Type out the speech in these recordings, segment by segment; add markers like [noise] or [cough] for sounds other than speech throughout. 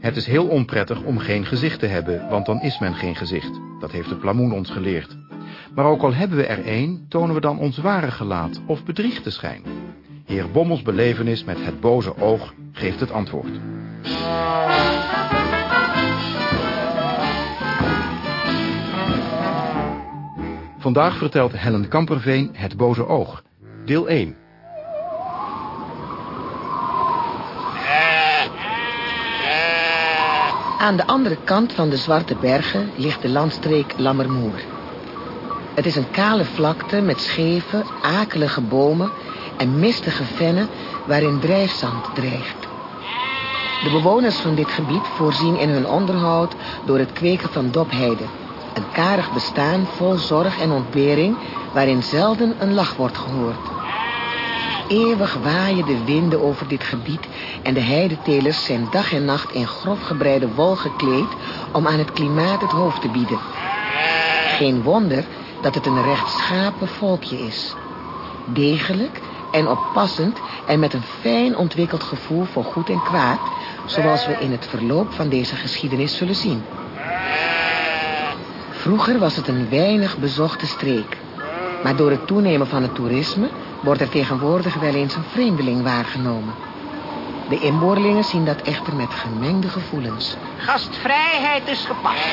Het is heel onprettig om geen gezicht te hebben, want dan is men geen gezicht. Dat heeft de plamoen ons geleerd. Maar ook al hebben we er één, tonen we dan ons ware gelaat of bedriegt schijn. Heer Bommels belevenis met het boze oog geeft het antwoord. Vandaag vertelt Helen Kamperveen Het boze oog, deel 1. Aan de andere kant van de Zwarte Bergen ligt de landstreek Lammermoer. Het is een kale vlakte met scheve, akelige bomen en mistige vennen waarin drijfzand dreigt. De bewoners van dit gebied voorzien in hun onderhoud door het kweken van dopheide. Een karig bestaan vol zorg en ontbering waarin zelden een lach wordt gehoord. Eeuwig waaien de winden over dit gebied en de heidetelers zijn dag en nacht in grof gebreide wol gekleed om aan het klimaat het hoofd te bieden. Geen wonder dat het een rechtschapen volkje is. Degelijk en oppassend en met een fijn ontwikkeld gevoel voor goed en kwaad, zoals we in het verloop van deze geschiedenis zullen zien. Vroeger was het een weinig bezochte streek. Maar door het toenemen van het toerisme wordt er tegenwoordig wel eens een vreemdeling waargenomen. De inboorlingen zien dat echter met gemengde gevoelens. Gastvrijheid is gepast.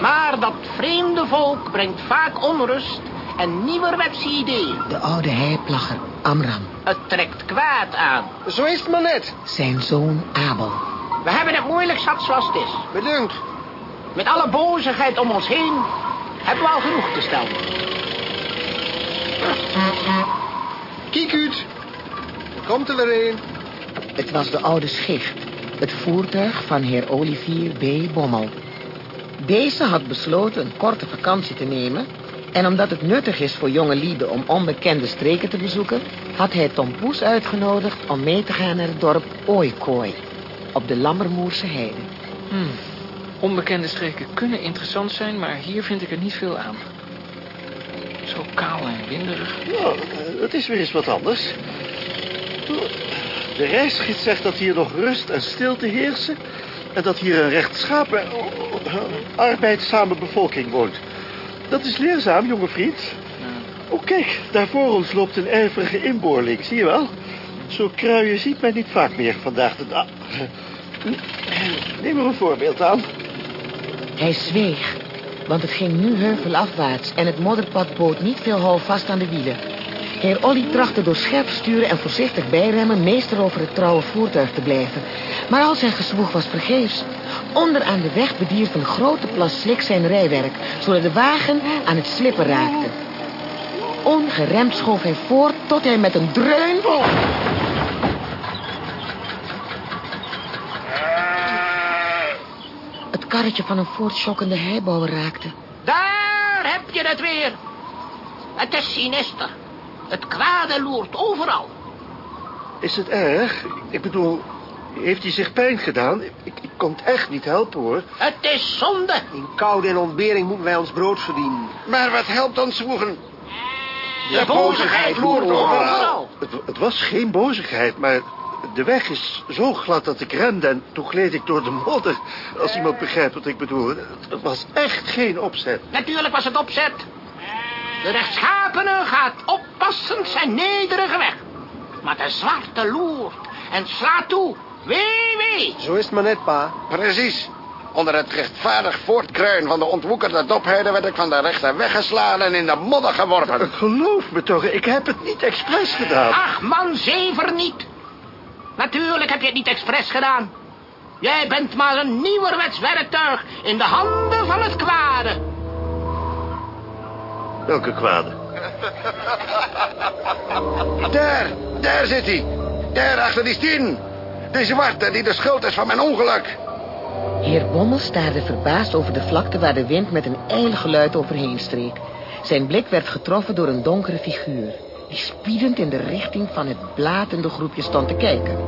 Maar dat vreemde volk brengt vaak onrust en nieuwerwetse ideeën. De oude heiplagger Amram, Het trekt kwaad aan. Zo is het maar net. zijn zoon Abel. We hebben het moeilijk zat zoals het is. Bedankt. Met alle bozigheid om ons heen hebben we al genoeg te stellen. Kiek uit. Er komt er weer een. Het was de oude schicht, het voertuig van heer Olivier B. Bommel. Deze had besloten een korte vakantie te nemen... en omdat het nuttig is voor jonge lieden om onbekende streken te bezoeken... had hij Tom Poes uitgenodigd om mee te gaan naar het dorp Ooikooi... op de Lammermoerse heide. Hmm. Onbekende streken kunnen interessant zijn, maar hier vind ik er niet veel aan. Zo kaal en winderig. Ja, het is weer eens wat anders. De reisgids zegt dat hier nog rust en stilte heersen... en dat hier een rechtschapen, eh, arbeidzame bevolking woont. Dat is leerzaam, jonge vriend. Oh, kijk, daar voor ons loopt een ijverige inboorling, zie je wel? Zo kruien ziet men niet vaak meer vandaag de dag. Neem er een voorbeeld aan. Hij zweeg, want het ging nu heuvelafwaarts... en het modderpad bood niet veel hou vast aan de wielen. Heer Olly trachtte door scherp sturen en voorzichtig bijremmen... meester over het trouwe voertuig te blijven. Maar al zijn gezwoeg was vergeefs. Onder aan de weg bedierf een grote plas slik zijn rijwerk... zodat de wagen aan het slippen raakte. Ongeremd schoof hij voort tot hij met een dreun... het karretje van een voortschokkende heibouwer raakte. Daar heb je het weer. Het is sinister. Het kwade loert overal. Is het erg? Ik bedoel, heeft hij zich pijn gedaan? Ik, ik kon het echt niet helpen, hoor. Het is zonde. In koude en ontbering moeten wij ons brood verdienen. Maar wat helpt ons zwoegen? De bozigheid loert overal. Het, het was geen bozigheid, maar de weg is zo glad dat ik rende... en toen gleed ik door de modder, als iemand begrijpt wat ik bedoel. Het, was echt geen opzet. Natuurlijk was het opzet. De rechtschapene gaat oppassend zijn nederige weg. Maar de zwarte loert en slaat toe. Wee, wee. Zo is het maar net, pa. Precies. Onder het rechtvaardig voortkruien van de ontwoekerde dopheide... werd ik van de rechter weggeslagen en in de modder geworpen. Geloof me toch, ik heb het niet expres gedaan. Ach, man, zever niet. Natuurlijk heb je het niet expres gedaan. Jij bent maar een nieuwerwets werktuig in de handen van het kwade. Welke kwade? Daar, daar zit hij. Daar achter die stien. Die zwarte die de schuld is van mijn ongeluk. Heer Bommel staarde verbaasd over de vlakte waar de wind met een ijl geluid overheen streek. Zijn blik werd getroffen door een donkere figuur... die spiedend in de richting van het blatende groepje stond te kijken.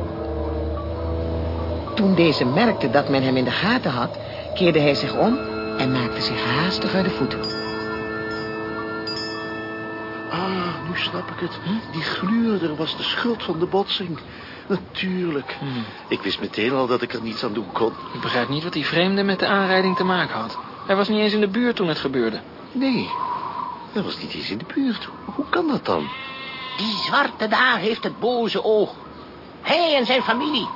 Toen deze merkte dat men hem in de gaten had... keerde hij zich om en maakte zich haastig uit de voeten. Ah, nu snap ik het. Die gluurder was de schuld van de botsing. Natuurlijk. Hmm. Ik wist meteen al dat ik er niets aan doen kon. Ik begrijp niet wat die vreemde met de aanrijding te maken had. Hij was niet eens in de buurt toen het gebeurde. Nee, hij was niet eens in de buurt. Hoe kan dat dan? Die zwarte daar heeft het boze oog. Hij en zijn familie.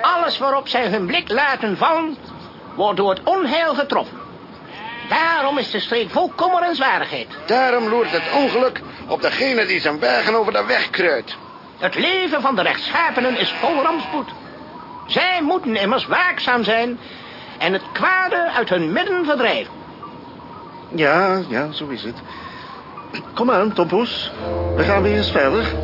Alles waarop zij hun blik laten vallen, wordt door het onheil getroffen. Daarom is de streek vol kommer en zwaarigheid. Daarom loert het ongeluk op degene die zijn bergen over de weg kruidt. Het leven van de rechtschapenen is vol rampspoed. Zij moeten immers waakzaam zijn en het kwade uit hun midden verdrijven. Ja, ja, zo is het. Kom aan, Tompoes. We gaan weer eens verder.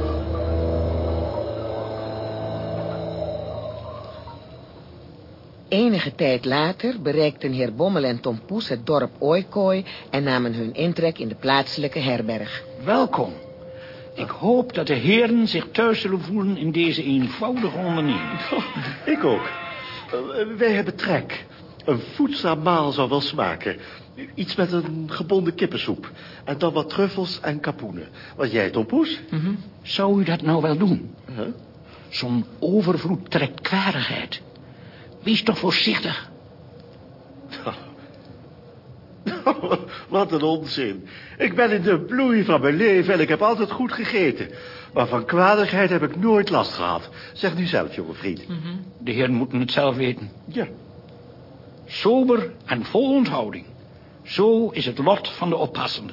Enige tijd later bereikten heer Bommel en Tom Poes het dorp Ooikooi... en namen hun intrek in de plaatselijke herberg. Welkom. Ik hoop dat de heren zich thuis zullen voelen in deze eenvoudige onderneming. [laughs] Ik ook. Eh, wij hebben trek. Een voedzaam maal zou wel smaken. Iets met een gebonden kippensoep. En dan wat truffels en kapoenen. Wat jij, Tompoes? Zou u dat nou wel doen? Huh? Zo'n overvloed trekt kwadigheid. Wees toch voorzichtig. [laughs] Wat een onzin. Ik ben in de bloei van mijn leven en ik heb altijd goed gegeten. Maar van kwadigheid heb ik nooit last gehad. Zeg nu zelf, jonge vriend. De heren moeten het zelf weten. Ja. Sober en vol onthouding. Zo is het lot van de oppassende.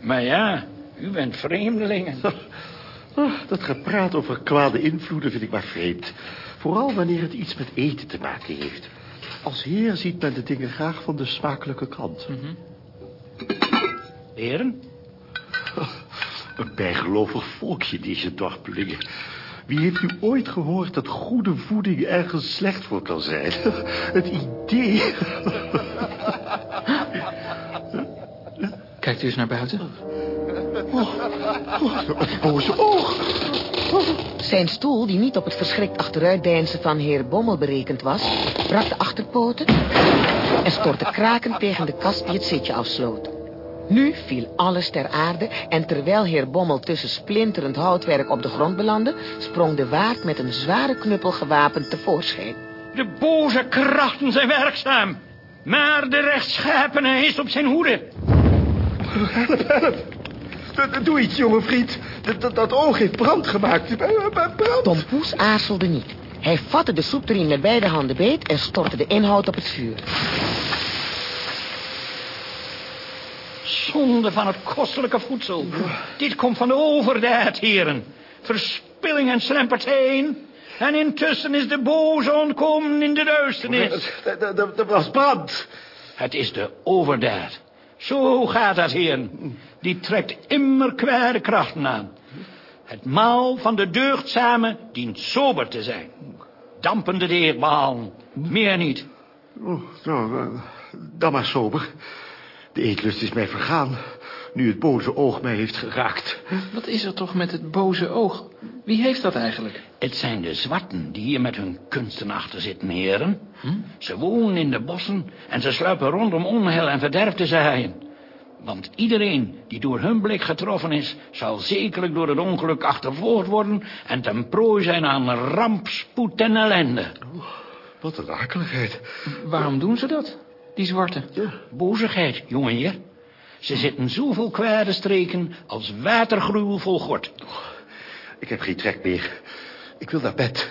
Maar ja, u bent vreemdelingen. [laughs] Ah, Dat gepraat over kwade invloeden vind ik maar vreemd. Vooral wanneer het iets met eten te maken heeft. Als heer ziet men de dingen graag van de smakelijke kant. Heren, Een bijgelovig volkje, deze dorpelingen. Wie heeft u ooit gehoord dat goede voeding ergens slecht voor kan zijn? Het idee... Kijkt u eens naar buiten. Het boze oog. Zijn stoel, die niet op het verschrikt achteruitdeinzen van heer Bommel berekend was... brak de achterpoten en stortte krakend tegen de kast die het zitje afsloot. Nu viel alles ter aarde en terwijl heer Bommel tussen splinterend houtwerk op de grond belandde... sprong de waard met een zware knuppel gewapend tevoorschijn. de boze krachten zijn werkzaam. Maar de rechtschapene is op zijn hoede. D- Doe iets, jonge vriend. Dat, dat, dat oog heeft brand gemaakt. Brand. Tom Poes aarzelde niet. Hij vatte de soepterrien met beide handen beet en stortte de inhoud op het vuur. Zonde van het kostelijke voedsel. Dit komt van de overdaad, heren. Verspilling en slempert heen. En intussen is de boze ontkomen in de duisternis. Dat- was brand. Het is de overdaad. Zo gaat dat, heren. Die trekt immer kwade krachten aan. Het maal van de deugdzame dient sober te zijn. Dampende deeg behalen. Meer niet. Oh, nou, dan maar sober. De eetlust is mij vergaan, nu het boze oog mij heeft geraakt. Wat is er toch met het boze oog? Wie heeft dat eigenlijk? Het zijn de zwarten die hier met hun kunsten achter zitten, heren. Ze wonen in de bossen en ze sluipen rondom onheil en verderf te zaaien. Want iedereen die door hun blik getroffen is... zal zekerlijk door het ongeluk achtervolgd worden... en ten prooi zijn aan ramp, spoed en ellende. Wat een akeligheid. Waarom doen ze dat? Die zwarte. Ja. Bozigheid, jongenheer. Ze zitten zoveel kwade streken als watergruwel vol gort. Ik heb geen trek meer. Ik wil naar bed.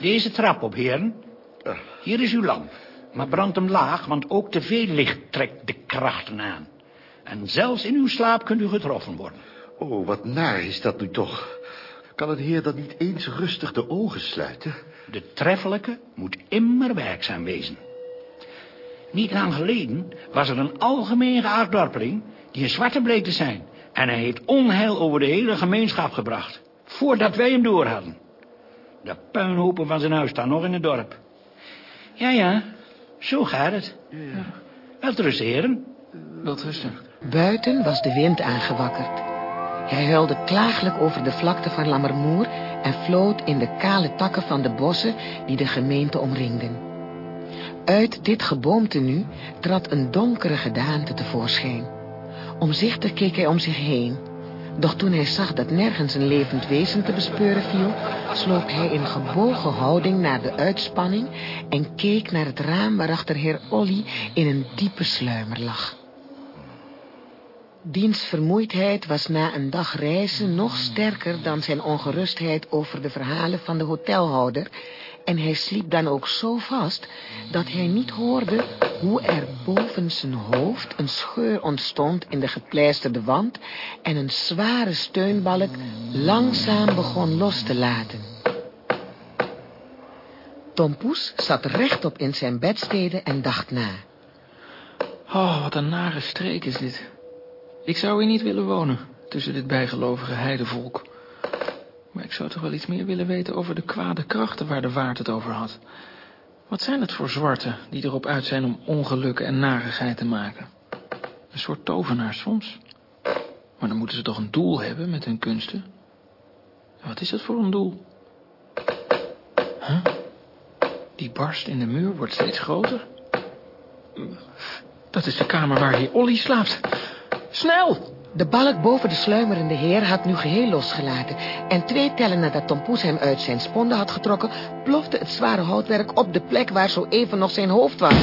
Deze trap op, heren. Hier is uw lamp. Maar brand hem laag, want ook te veel licht trekt de krachten aan. En zelfs in uw slaap kunt u getroffen worden. Oh, wat naar is dat nu toch. Kan een heer dan niet eens rustig de ogen sluiten? De treffelijke moet immer werkzaam wezen. Niet lang geleden was er een algemeen geacht dorpeling... die een zwarte bleek te zijn. En hij heeft onheil over de hele gemeenschap gebracht. Voordat wij hem door hadden. De puinhopen van zijn huis staan nog in het dorp. Ja, ja, zo gaat het. Ja. Welterusten, heren. Wat rusten. Buiten was de wind aangewakkerd. Hij huilde klagelijk over de vlakte van Lammermoer en floot in de kale takken van de bossen die de gemeente omringden. Uit dit geboomte nu trad een donkere gedaante tevoorschijn. Omzichtig keek hij om zich heen. Doch toen hij zag dat nergens een levend wezen te bespeuren viel... sloop hij in gebogen houding naar de uitspanning... en keek naar het raam waarachter heer Olly in een diepe sluimer lag. Diens vermoeidheid was na een dag reizen nog sterker dan zijn ongerustheid over de verhalen van de hotelhouder... en hij sliep dan ook zo vast dat hij niet hoorde hoe er boven zijn hoofd een scheur ontstond in de gepleisterde wand... en een zware steunbalk langzaam begon los te laten. Tom Poes zat rechtop in zijn bedstede en dacht na. Oh, wat een nare streek is dit. Ik zou hier niet willen wonen, tussen dit bijgelovige heidevolk. Maar ik zou toch wel iets meer willen weten over de kwade krachten waar de waard het over had. Wat zijn het voor zwarten die erop uit zijn om ongelukken en narigheid te maken? Een soort tovenaars soms. Maar dan moeten ze toch een doel hebben met hun kunsten? Wat is dat voor een doel? Huh? Die barst in de muur wordt steeds groter. Dat is de kamer waar heer Olly slaapt. Snel! De balk boven de sluimerende heer had nu geheel losgelaten... en twee tellen nadat Tom Poes hem uit zijn sponde had getrokken... plofte het zware houtwerk op de plek waar zo even nog zijn hoofd was.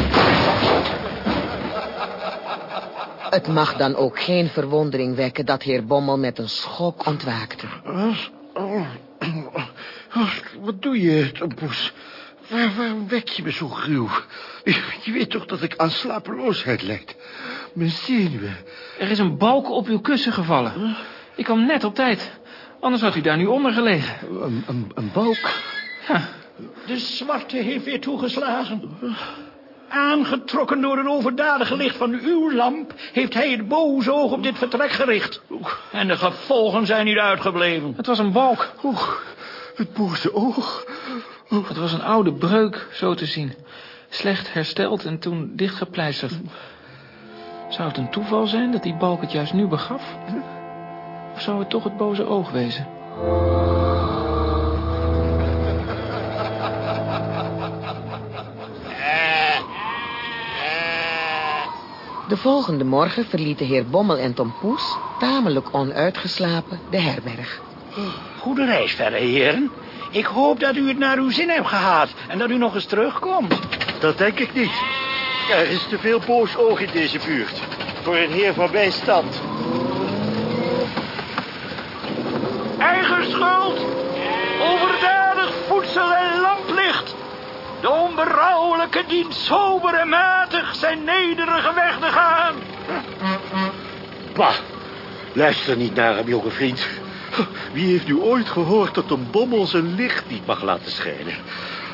Het mag dan ook geen verwondering wekken dat heer Bommel met een schok ontwaakte. Wat doe je, Tom Poes? Waar, waarom wek je me zo gruw? Je, weet toch dat ik aan slapeloosheid lijd? Mijn zenuwen. Er is een balk op uw kussen gevallen. Ik kwam net op tijd. Anders had u daar nu onder gelegen. Een, een, een balk? Ja, De zwarte heeft weer toegeslagen. Aangetrokken door het overdadige licht van uw lamp... heeft hij het boze oog op dit vertrek gericht. En de gevolgen zijn niet uitgebleven. het was een balk. Oeh, het boze oog. Het was een oude breuk, zo te zien. Slecht hersteld en toen dichtgepleisterd. Zou het een toeval zijn dat die balk het juist nu begaf? Of zou het toch het boze oog wezen? De volgende morgen verlieten heer Bommel en Tom Poes... tamelijk onuitgeslapen de herberg. Goede reis verder, heren. Ik hoop dat u het naar uw zin hebt gehad... en dat u nog eens terugkomt. Dat denk ik niet. Er is te veel boos oog in deze buurt. Voor een heer van mijn stand. Eigen schuld, overdadig voedsel en lamplicht. De onberouwelijke dient sober en matig zijn nederige weg te gaan. Bah, luister niet naar hem, jonge vriend. Wie heeft nu ooit gehoord dat een bommel zijn licht niet mag laten schijnen?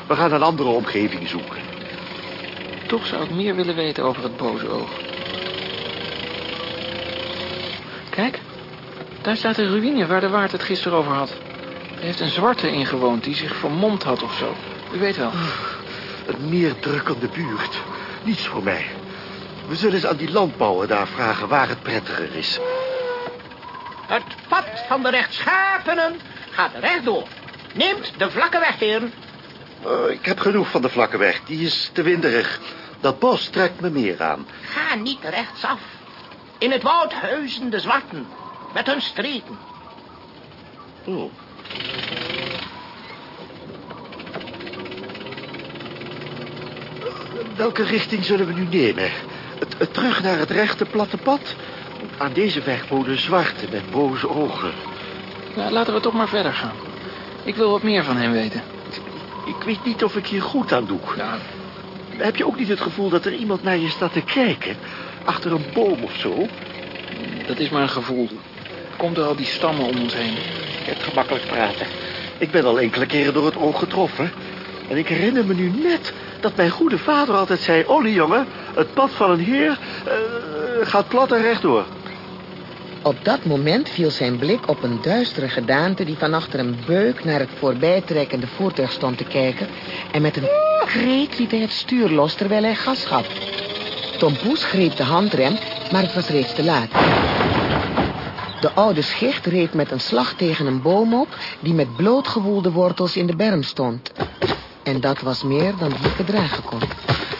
We gaan een andere omgeving zoeken. Toch zou ik meer willen weten over het boze oog. Kijk, daar staat de ruïne waar de waard het gisteren over had. Er heeft een zwarte ingewoond die zich vermomd had of zo. U weet wel. Een neerdrukkende buurt. Niets voor mij. We zullen eens aan die landbouwer daar vragen waar het prettiger is. Het pad van de rechtschapenen gaat rechtdoor. Neemt de vlakke weg, heren. Oh, ik heb genoeg van de vlakke weg. Die is te winderig. Dat bos trekt me meer aan. Ga niet rechtsaf. In het woud huizen de zwarten. Met hun streken. Oh. Welke richting zullen we nu nemen? Het, terug naar het rechte platte pad? Aan deze weg wonen zwarte met boze ogen. Ja, laten we toch maar verder gaan. Ik wil wat meer van hem weten. Ik weet niet of ik hier goed aan doe. Ja, Heb je ook niet het gevoel dat er iemand naar je staat te kijken? Achter een boom of zo? dat is maar een gevoel. Komt er al die stammen om ons heen? Je hebt gemakkelijk praten. Ik ben al enkele keren door het oog getroffen. En ik herinner me nu net dat mijn goede vader altijd zei... Olly, jongen, het pad van een heer eh, gaat plat en rechtdoor. Op dat moment viel zijn blik op een duistere gedaante... die van achter een beuk naar het voorbijtrekkende voertuig stond te kijken... en met een kreet liet hij het stuur los terwijl hij gas gaf. Tom Poes greep de handrem, maar het was reeds te laat. De oude schicht reed met een slag tegen een boom op... die met blootgewoelde wortels in de berm stond. En dat was meer dan hij verdragen kon.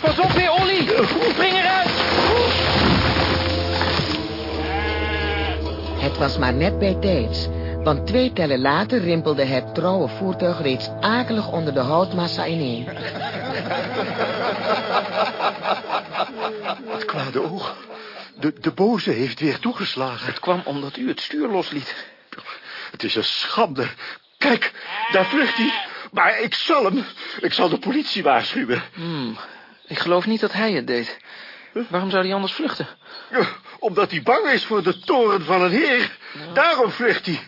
Pas op weer, Olly! Spring eruit! Het was maar net bij tijds, want twee tellen later rimpelde het trouwe voertuig reeds akelig onder de houtmassa ineen. [laughs] Het kwade oog. De, de boze heeft weer toegeslagen. Het kwam omdat u het stuur losliet. Het is een schande. Kijk, daar vlucht hij. Maar ik zal hem. Ik zal de politie waarschuwen. Hmm, ik geloof niet dat hij het deed. Waarom zou hij anders vluchten? Omdat hij bang is voor de toren van een heer. Daarom vlucht hij.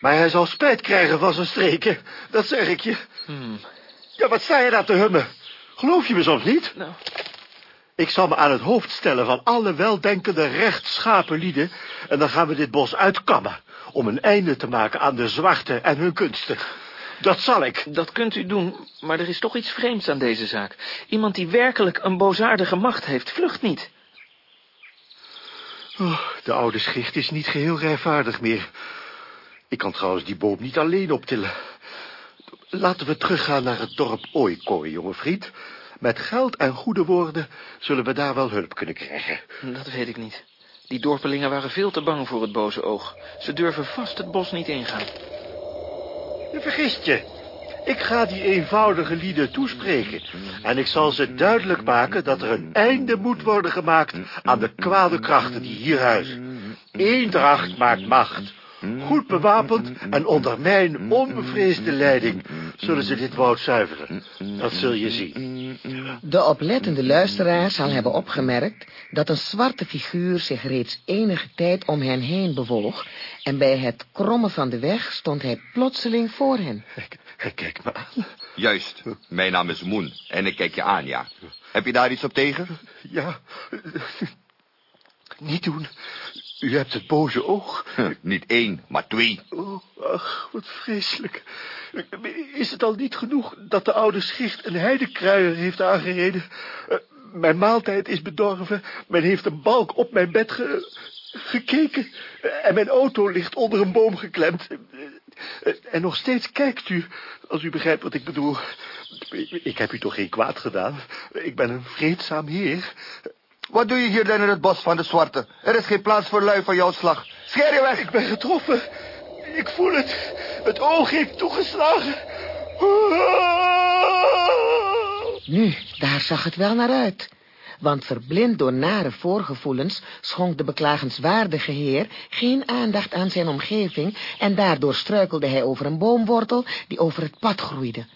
Maar hij zal spijt krijgen van zijn streken. Dat zeg ik je. Hmm, Ja, wat sta je daar te hummen? Geloof je me soms niet? nou, Ik zal me aan het hoofd stellen van alle weldenkende rechtschapen lieden... en dan gaan we dit bos uitkammen... om een einde te maken aan de zwarte en hun kunsten. Dat zal ik. dat kunt u doen, maar er is toch iets vreemds aan deze zaak. Iemand die werkelijk een bozaardige macht heeft, vlucht niet. Oh, de oude schicht is niet geheel rijvaardig meer. Ik kan trouwens die boom niet alleen optillen. Laten we teruggaan naar het dorp Ooikooi, jonge vriend. Met geld en goede woorden zullen we daar wel hulp kunnen krijgen. Dat weet ik niet. Die dorpelingen waren veel te bang voor het boze oog. Ze durven vast het bos niet ingaan. Je vergist je. Ik ga die eenvoudige lieden toespreken. En ik zal ze duidelijk maken dat er een einde moet worden gemaakt aan de kwade krachten die hier huizen. Eendracht maakt macht. Goed bewapend en onder mijn onbevreesde leiding zullen ze dit woud zuiveren. Dat zul je zien. De oplettende luisteraar zal hebben opgemerkt dat een zwarte figuur zich reeds enige tijd om hen heen bewoog en bij het krommen van de weg stond hij plotseling voor hen. Kijk, kijk me aan. Juist. Mijn naam is Moen en ik kijk je aan, ja. Heb je daar iets op tegen? Ja, niet doen. U hebt het boze oog. Niet één, maar twee. Oh, ach, wat vreselijk. Is het al niet genoeg dat de oude schicht een heidekruier heeft aangereden? Eh, Mijn maaltijd is bedorven. Men heeft een balk op mijn bed ge- gekeken. En mijn auto ligt onder een boom geklemd. Eh, En nog steeds kijkt u, als u begrijpt wat ik bedoel. Ik heb u toch geen kwaad gedaan? Ik ben een vreedzaam heer. Wat doe je hier dan in het bos van de zwarte? Er is geen plaats voor lui van jouw slag. Scheer je weg! Ik ben getroffen. Ik voel het. Het oog heeft toegeslagen. Nu, daar zag het wel naar uit. Want verblind door nare voorgevoelens schonk de beklagenswaardige heer geen aandacht aan zijn omgeving en daardoor struikelde hij over een boomwortel die over het pad groeide.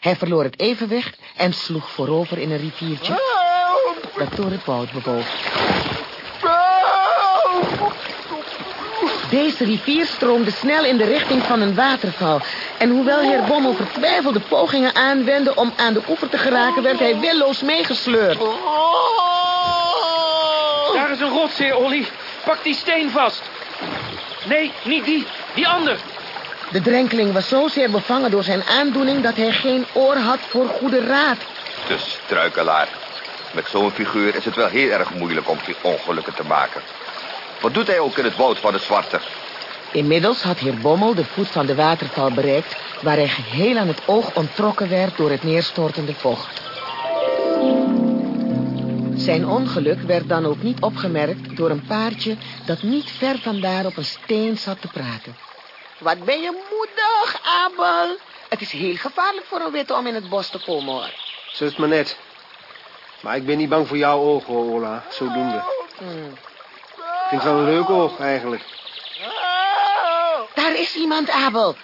Hij verloor het evenwicht en sloeg voorover in een riviertje dat door het woud bewoog. Deze rivier stroomde snel in de richting van een waterval. En hoewel heer Bommel vertwijfelde pogingen aanwendde om aan de oever te geraken, werd hij willoos meegesleurd. Daar is een rotsheer, Olly. Pak die steen vast. Nee, niet die. Die ander. De drenkeling was zozeer bevangen door zijn aandoening dat hij geen oor had voor goede raad. De struikelaar. Met zo'n figuur is het wel heel erg moeilijk om ongelukken te maken. Wat doet hij ook in het woud van de zwarte? Inmiddels had heer Bommel de voet van de waterval bereikt, waar hij geheel aan het oog onttrokken werd door het neerstortende vocht. Zijn ongeluk werd dan ook niet opgemerkt door een paardje dat niet ver vandaar op een steen zat te praten. Wat ben je moedig, Abel? Het is heel gevaarlijk voor een witte om in het bos te komen, hoor. Zo is het maar net. Maar ik ben niet bang voor jouw ogen, hoor, Ola. Zodoende. Hmm. Ik vind het wel een leuk oog, eigenlijk. Daar is iemand, Abel.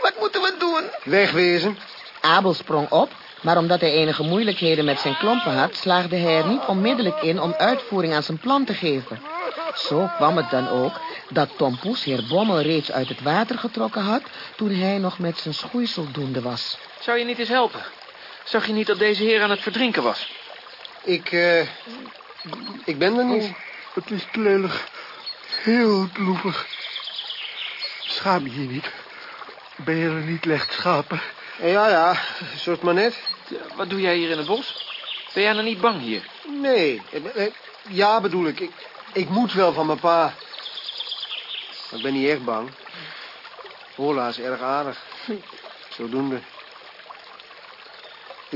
Wat moeten we doen? Wegwezen. Abel sprong op, maar omdat hij enige moeilijkheden met zijn klompen had, slaagde hij er niet onmiddellijk in om uitvoering aan zijn plan te geven. Zo kwam het dan ook dat Tom Poes heer Bommel reeds uit het water getrokken had toen hij nog met zijn schoeisel doende was. Zou je niet eens helpen? Zag je niet dat deze heer aan het verdrinken was? Ik, eh... ik ben er niet. Het is klelig. Heel droevig. Schaam je je niet? Ben je er niet licht schapen? Eh, Ja, ja, het maar net. Wat doe jij hier in het bos? Ben jij nou niet bang hier? Nee, eh, ja bedoel ik. ik. Ik moet wel van mijn pa. Maar ik ben niet echt bang. Ola is erg aardig. [laughs] Zodoende.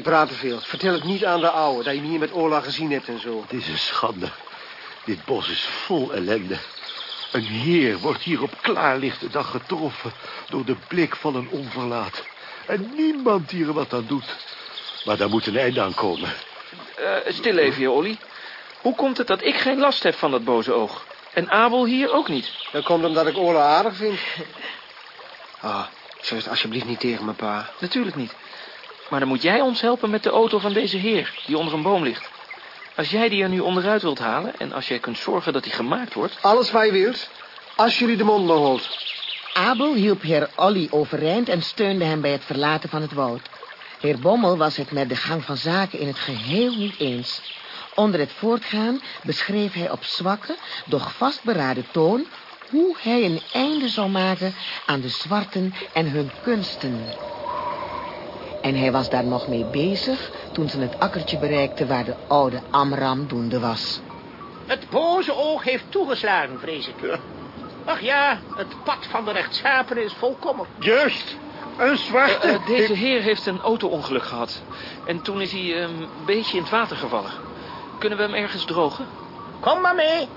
Ik praat te veel. Vertel het niet aan de ouwe dat je me hier met Ola gezien hebt en zo. Het is een schande. Dit bos is vol ellende. Een heer wordt hier op klaarlichte dag getroffen door de blik van een onverlaat. En niemand hier er wat aan doet. Maar daar moet een einde aan komen. Eh, stil even, heer Olly. Hoe komt het dat ik geen last heb van dat boze oog? En Abel hier ook niet? Dat komt omdat ik Ola aardig vind. Ah, zeg het alsjeblieft niet tegen mijn pa. Natuurlijk niet. Maar dan moet jij ons helpen met de auto van deze heer, die onder een boom ligt. Als jij die er nu onderuit wilt halen... en als jij kunt zorgen dat die gemaakt wordt... Alles wat je wilt, als jullie de mond holt. Abel hielp heer Olly overeind en steunde hem bij het verlaten van het woud. Heer Bommel was het met de gang van zaken in het geheel niet eens. Onder het voortgaan beschreef hij op zwakke, doch vastberaden toon... hoe hij een einde zou maken aan de zwarten en hun kunsten. En hij was daar nog mee bezig toen ze het akkertje bereikten waar de oude Amram doende was. Het boze oog heeft toegeslagen, vrees ik. Ach ja, het pad van de rechtschapen is volkomen. Juist, een zwarte. Eh, eh, deze heer heeft een auto-ongeluk gehad. En toen is hij eh, een beetje in het water gevallen. Kunnen we hem ergens drogen? Kom maar mee.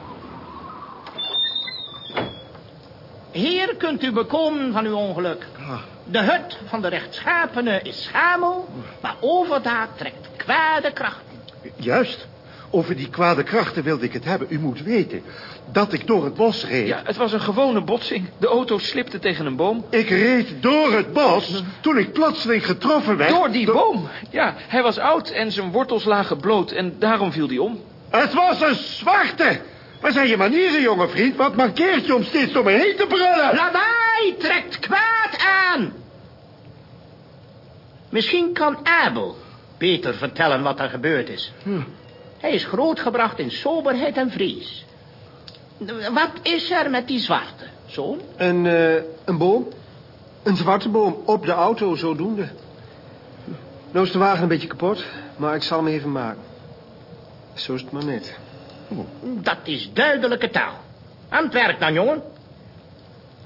Hier kunt u bekomen van uw ongeluk. De hut van de rechtschapene is schamel, maar overdaad trekt kwade krachten. Juist. Over die kwade krachten wilde ik het hebben. U moet weten dat ik door het bos reed. Ja, het was een gewone botsing. De auto slipte tegen een boom. Ik reed door het bos toen ik plotseling getroffen werd. Door die boom? Ja, hij was oud en zijn wortels lagen bloot en daarom viel hij om. Het was een zwarte. Wat zijn je manieren, jonge vriend? Wat mankeert je om steeds door me heen te brullen? Lawaai trekt kwaad aan. Misschien kan Abel beter vertellen wat er gebeurd is. Hij is grootgebracht in soberheid en vrees. Wat is er met die zwarte, zoon? Een, eh, een boom. Een zwarte boom op de auto, zodoende. Nou is de wagen een beetje kapot, maar ik zal hem even maken. Zo is het maar net. Dat is duidelijke taal. Aan het werk dan, jongen.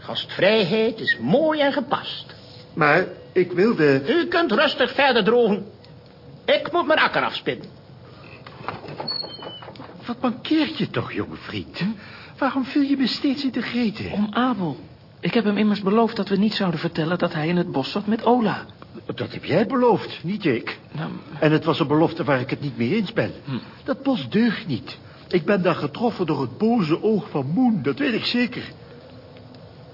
Gastvrijheid is mooi en gepast. Maar ik wilde... U kunt rustig verder drogen. Ik moet mijn akker afspinnen. Wat mankeert je toch, jonge vriend? Waarom viel je me steeds in de greten? Om Abel. Ik heb hem immers beloofd dat we niet zouden vertellen dat hij in het bos zat met Ola. Dat heb jij beloofd, niet ik. Nou, En het was een belofte waar ik het niet mee eens ben. Dat bos deugt niet. Ik ben daar getroffen door het boze oog van Moen, dat weet ik zeker.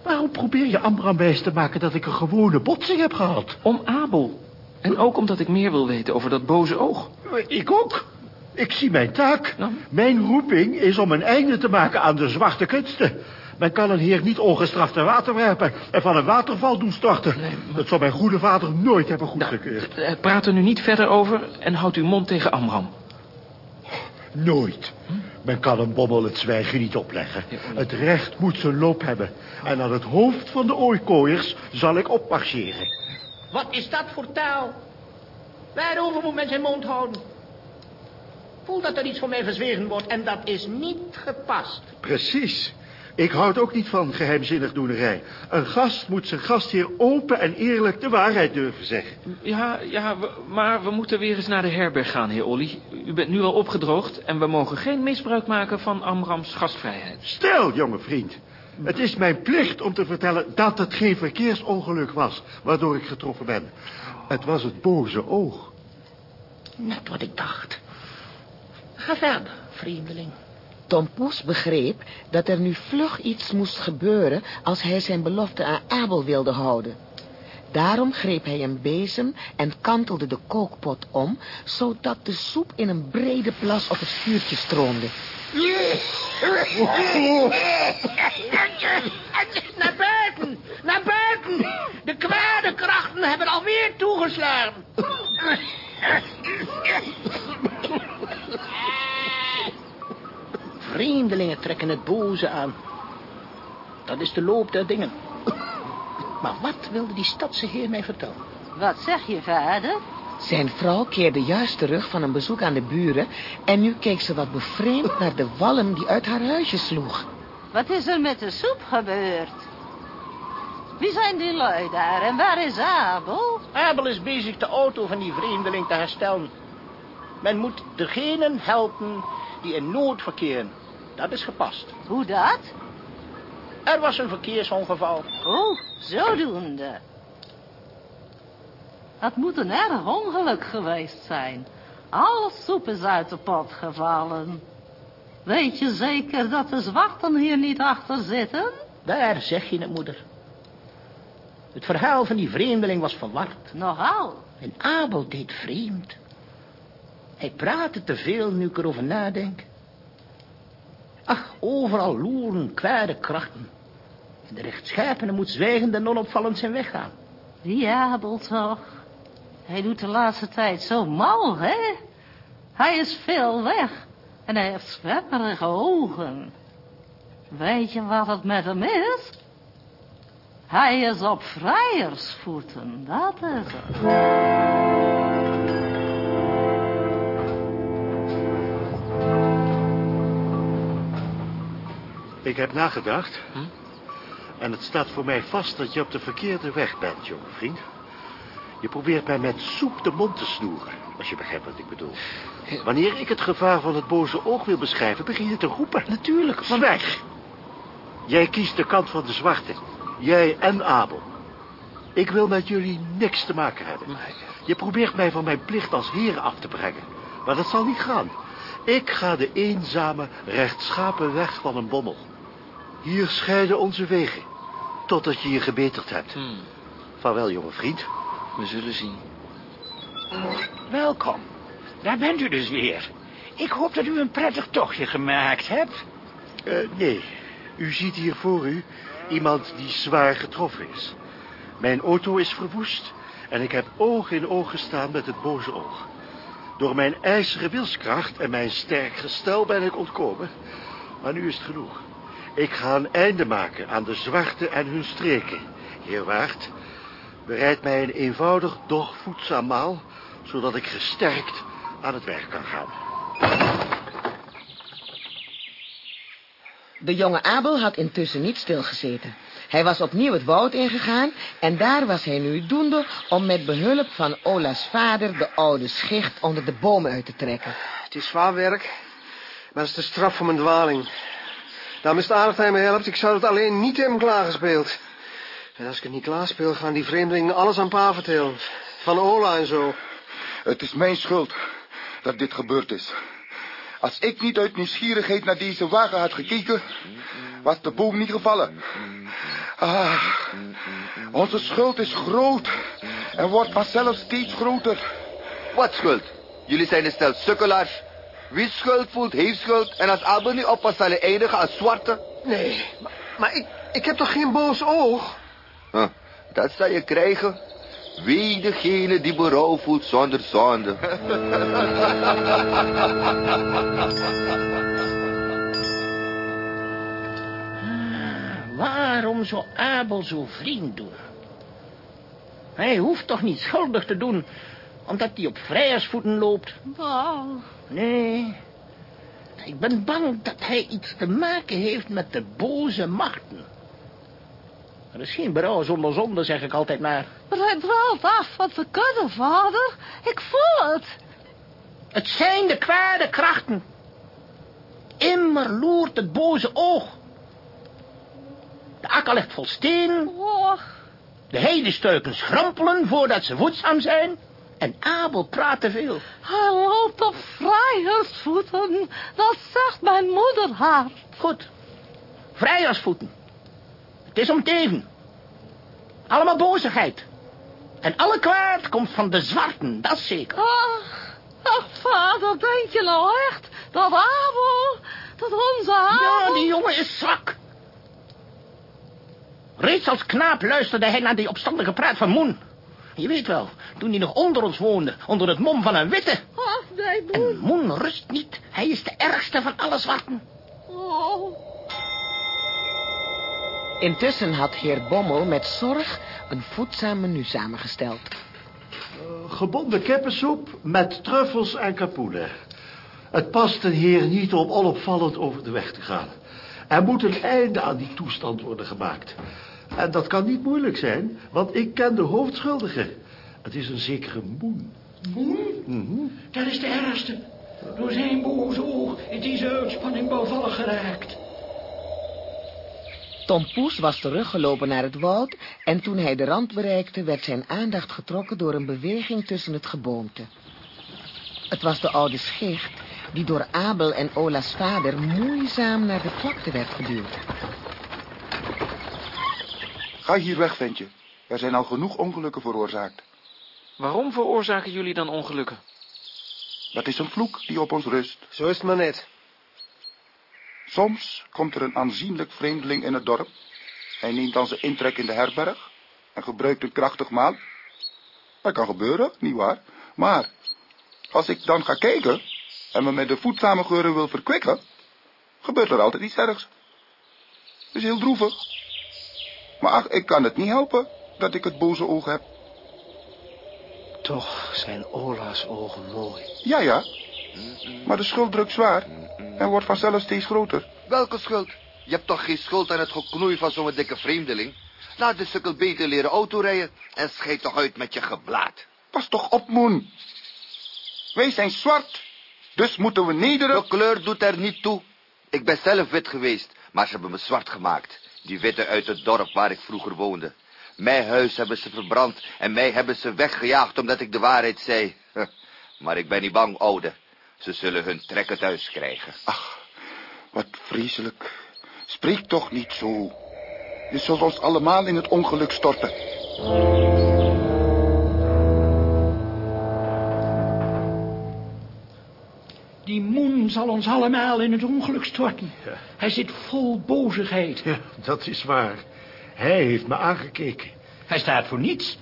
Waarom probeer je Amram wijs te maken dat ik een gewone botsing heb gehad? om Abel. En ook omdat ik meer wil weten over dat boze oog. Ik ook. Ik zie mijn taak. Nou? Mijn roeping is om een einde te maken aan de zwarte kunsten. Men kan een heer niet ongestraft ter water werpen en van een waterval doen storten. Dat zou mijn goede vader nooit hebben goedgekeurd. Eh, Praat er nu niet verder over en houd uw mond tegen Amram. Nooit. Men kan een bommel het zwijgen niet opleggen. Het recht moet zijn loop hebben. En aan het hoofd van de ooikooiers zal ik opmarcheren. Wat is dat voor taal? Waarover moet men zijn mond houden? Voel dat er iets van mij verzwegen wordt en dat is niet gepast. Precies. Ik houd ook niet van geheimzinnig doenerij. Een gast moet zijn gastheer open en eerlijk de waarheid durven zeggen. Ja, ja, we- maar we moeten weer eens naar de herberg gaan, heer Olly. U bent nu al opgedroogd en we mogen geen misbruik maken van Amrams gastvrijheid. Stil, jonge vriend. Het is mijn plicht om te vertellen dat het geen verkeersongeluk was... waardoor ik getroffen ben. Het was het boze oog. Net wat ik dacht. Ga verder, vreemdeling. Tom Poes begreep dat er nu vlug iets moest gebeuren als hij zijn belofte aan Abel wilde houden. Daarom greep hij een bezem en kantelde de kookpot om, zodat de soep in een brede plas op het vuurtje stroomde. Naar buiten! Naar buiten! De kwade krachten hebben alweer toegeslagen. Vreemdelingen trekken het boze aan. Dat is de loop der dingen. Maar wat wilde die stadse heer mij vertellen? Wat zeg je, vader? Zijn vrouw keerde juist terug van een bezoek aan de buren en nu keek ze wat bevreemd naar de walm die uit haar huisje sloeg. Wat is er met de soep gebeurd? Wie zijn die lui daar en waar is Abel? Abel is bezig de auto van die vreemdeling te herstellen. Men moet degenen helpen die in nood verkeren. Dat is gepast. Hoe dat? Er was een verkeersongeval. Oh, zodoende. Het moet een erg ongeluk geweest zijn. Alle soep is uit de pot gevallen. Weet je zeker dat de zwarten hier niet achter zitten? Daar zeg je het, moeder. Het verhaal van die vreemdeling was verward. Nogal. En Abel deed vreemd. Hij praatte te veel nu ik erover nadenk. Ach, overal loeren kwade krachten. En de rechtschapene moet zwijgend en onopvallend zijn weggaan. Die Abel toch. Hij doet de laatste tijd zo mal, hè? Hij is veel weg. En hij heeft zwepperige ogen. Weet je wat het met hem is? Hij is op vrijersvoeten, dat is het. Ik heb nagedacht. En het staat voor mij vast dat je op de verkeerde weg bent, jonge vriend. Je probeert mij met soep de mond te snoeren, als je begrijpt wat ik bedoel. Wanneer ik het gevaar van het boze oog wil beschrijven, begin je te roepen. Natuurlijk. Zwijg! Jij kiest de kant van de zwarte. Jij en Abel. Ik wil met jullie niks te maken hebben. Je probeert mij van mijn plicht als heer af te brengen. Maar dat zal niet gaan. Ik ga de eenzame, rechtschapen weg van een bommel. Hier scheiden onze wegen. Totdat je je gebeterd hebt. Vaarwel, jonge vriend. We zullen zien. Welkom. Daar bent u dus weer. Ik hoop dat u een prettig tochtje gemaakt hebt. Eh, nee, u ziet hier voor u iemand die zwaar getroffen is. Mijn auto is verwoest en ik heb oog in oog gestaan met het boze oog. Door mijn ijzeren wilskracht en mijn sterk gestel ben ik ontkomen. Maar nu is het genoeg. Ik ga een einde maken aan de zwarte en hun streken. Heer Waard, bereid mij een eenvoudig, doch voedzaam maal... zodat ik gesterkt aan het werk kan gaan. De jonge Abel had intussen niet stilgezeten. Hij was opnieuw het woud ingegaan en daar was hij nu doende om met behulp van Ola's vader de oude schicht onder de bomen uit te trekken. Het is zwaar werk, maar het is de straf voor mijn dwaling. Daarom is het aardig dat hij me helpt. Ik zou het alleen niet hebben klaargespeeld. En als ik het niet klaarspeel, gaan die vreemdelingen alles aan pa vertellen. Van Ola en zo. Het is mijn schuld dat dit gebeurd is. Als ik niet uit nieuwsgierigheid naar deze wagen had gekeken, was de boom niet gevallen. Ah, onze schuld is groot en wordt vanzelf steeds groter. Wat schuld? Jullie zijn een stel sukkelaars. Wie schuld voelt, heeft schuld. En als Abel niet oppast, zal hij eindigen als zwarte. Nee, maar, maar ik, ik heb toch geen boos oog? Huh, dat zal je krijgen. Wie degene die berouw voelt zonder zonde. [laughs] Waarom zou Abel zo vriend doen? Hij hoeft toch niet schuldig te doen... omdat hij op vrijersvoeten loopt? Nou, Nee. Ik ben bang dat hij iets te maken heeft met de boze machten. Er is geen berouw zonder zonde, zeg ik altijd maar. maar hij dwaalt af wat we kunnen, vader. Ik voel het. Het zijn de kwade krachten. Immer loert het boze oog. De akker ligt vol steen. Och, De heidestuiken schrampelen voordat ze voedzaam zijn. En Abel praat te veel. hij loopt op vrijersvoeten. Dat zegt mijn moeder haar. Goed. Vrijersvoeten. Het is om het even. Allemaal bozigheid. En alle kwaad komt van de zwarten, dat is zeker. Ach, ach, vader, denk je nou echt dat Abel, dat onze Abel... Ja, die jongen is zwak. Reeds als knaap luisterde hij naar die opstandige praat van Moen. Je weet wel, toen hij nog onder ons woonde, onder het mom van een witte. Ach, nee, En moe. Moen rust niet. Hij is de ergste van alle zwarten. Oh. Intussen had heer Bommel met zorg een voedzaam menu samengesteld. Gebonden kippensoep met truffels en kapoenen. Het past een heer niet om onopvallend over de weg te gaan. Er moet een einde aan die toestand worden gemaakt. En dat kan niet moeilijk zijn, want ik ken de hoofdschuldige. Het is een zekere Moen. Moen? Dat is de ergste. Door zijn boze oog is deze uitspanning bouwvallig geraakt. Tom Poes was teruggelopen naar het woud... en toen hij de rand bereikte... werd zijn aandacht getrokken door een beweging tussen het geboomte. Het was de oude schicht... die door Abel en Ola's vader moeizaam naar de vlakte werd geduwd. Ga hier weg, ventje. Er zijn al genoeg ongelukken veroorzaakt. Waarom veroorzaken jullie dan ongelukken? Dat is een vloek die op ons rust. Zo is het maar net. Soms komt er een aanzienlijk vreemdeling in het dorp. Hij neemt dan zijn intrek in de herberg en gebruikt een krachtig maal. Dat kan gebeuren, nietwaar? Maar als ik dan ga kijken en me met de voedzame geuren wil verkwikken, gebeurt er altijd iets ergs. Het is heel droevig. Maar ach, ik kan het niet helpen dat ik het boze oog heb. Toch zijn Ola's ogen mooi. Ja, ja. Maar de schuld drukt zwaar en wordt vanzelf steeds groter. Welke schuld? Je hebt toch geen schuld aan het geknoei van zo'n dikke vreemdeling? Laat de sukkel beter leren autorijden en scheid toch uit met je geblaad. Pas toch op, Moen. Wij zijn zwart, dus moeten we nederen. De kleur doet er niet toe. Ik ben zelf wit geweest, maar ze hebben me zwart gemaakt. Die witte uit het dorp waar ik vroeger woonde. Mijn huis hebben ze verbrand en mij hebben ze weggejaagd omdat ik de waarheid zei. [laughs] Maar ik ben niet bang, oude. Ze zullen hun trekken thuis krijgen. Ach, wat vreselijk. Spreek toch niet zo. Je zult ons allemaal in het ongeluk storten. Zal ons allemaal in het ongeluk storten. Hij zit vol bozigheid. Ja, dat is waar. Hij heeft me aangekeken. Hij staat voor niets.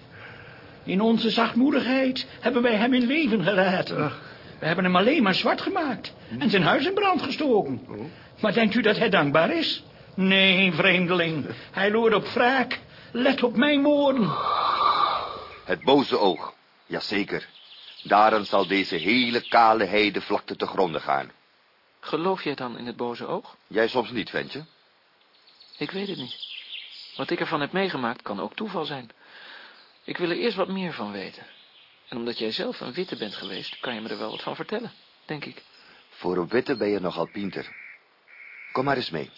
In onze zachtmoedigheid hebben wij hem in leven gelaten. We hebben hem alleen maar zwart gemaakt. En zijn huis in brand gestoken. Maar denkt u dat hij dankbaar is? Nee, vreemdeling. Hij loert op wraak. Let op mijn woorden. Het boze oog. Jazeker. Daarom zal deze hele kale heidevlakte te gronden gaan. Geloof jij dan in het boze oog? Jij soms niet, ventje? Ik weet het niet. Wat ik ervan heb meegemaakt kan ook toeval zijn. Ik wil er eerst wat meer van weten. En omdat jij zelf een witte bent geweest, kan je me er wel wat van vertellen, denk ik. Voor een witte ben je nogal pinter. Kom maar eens mee.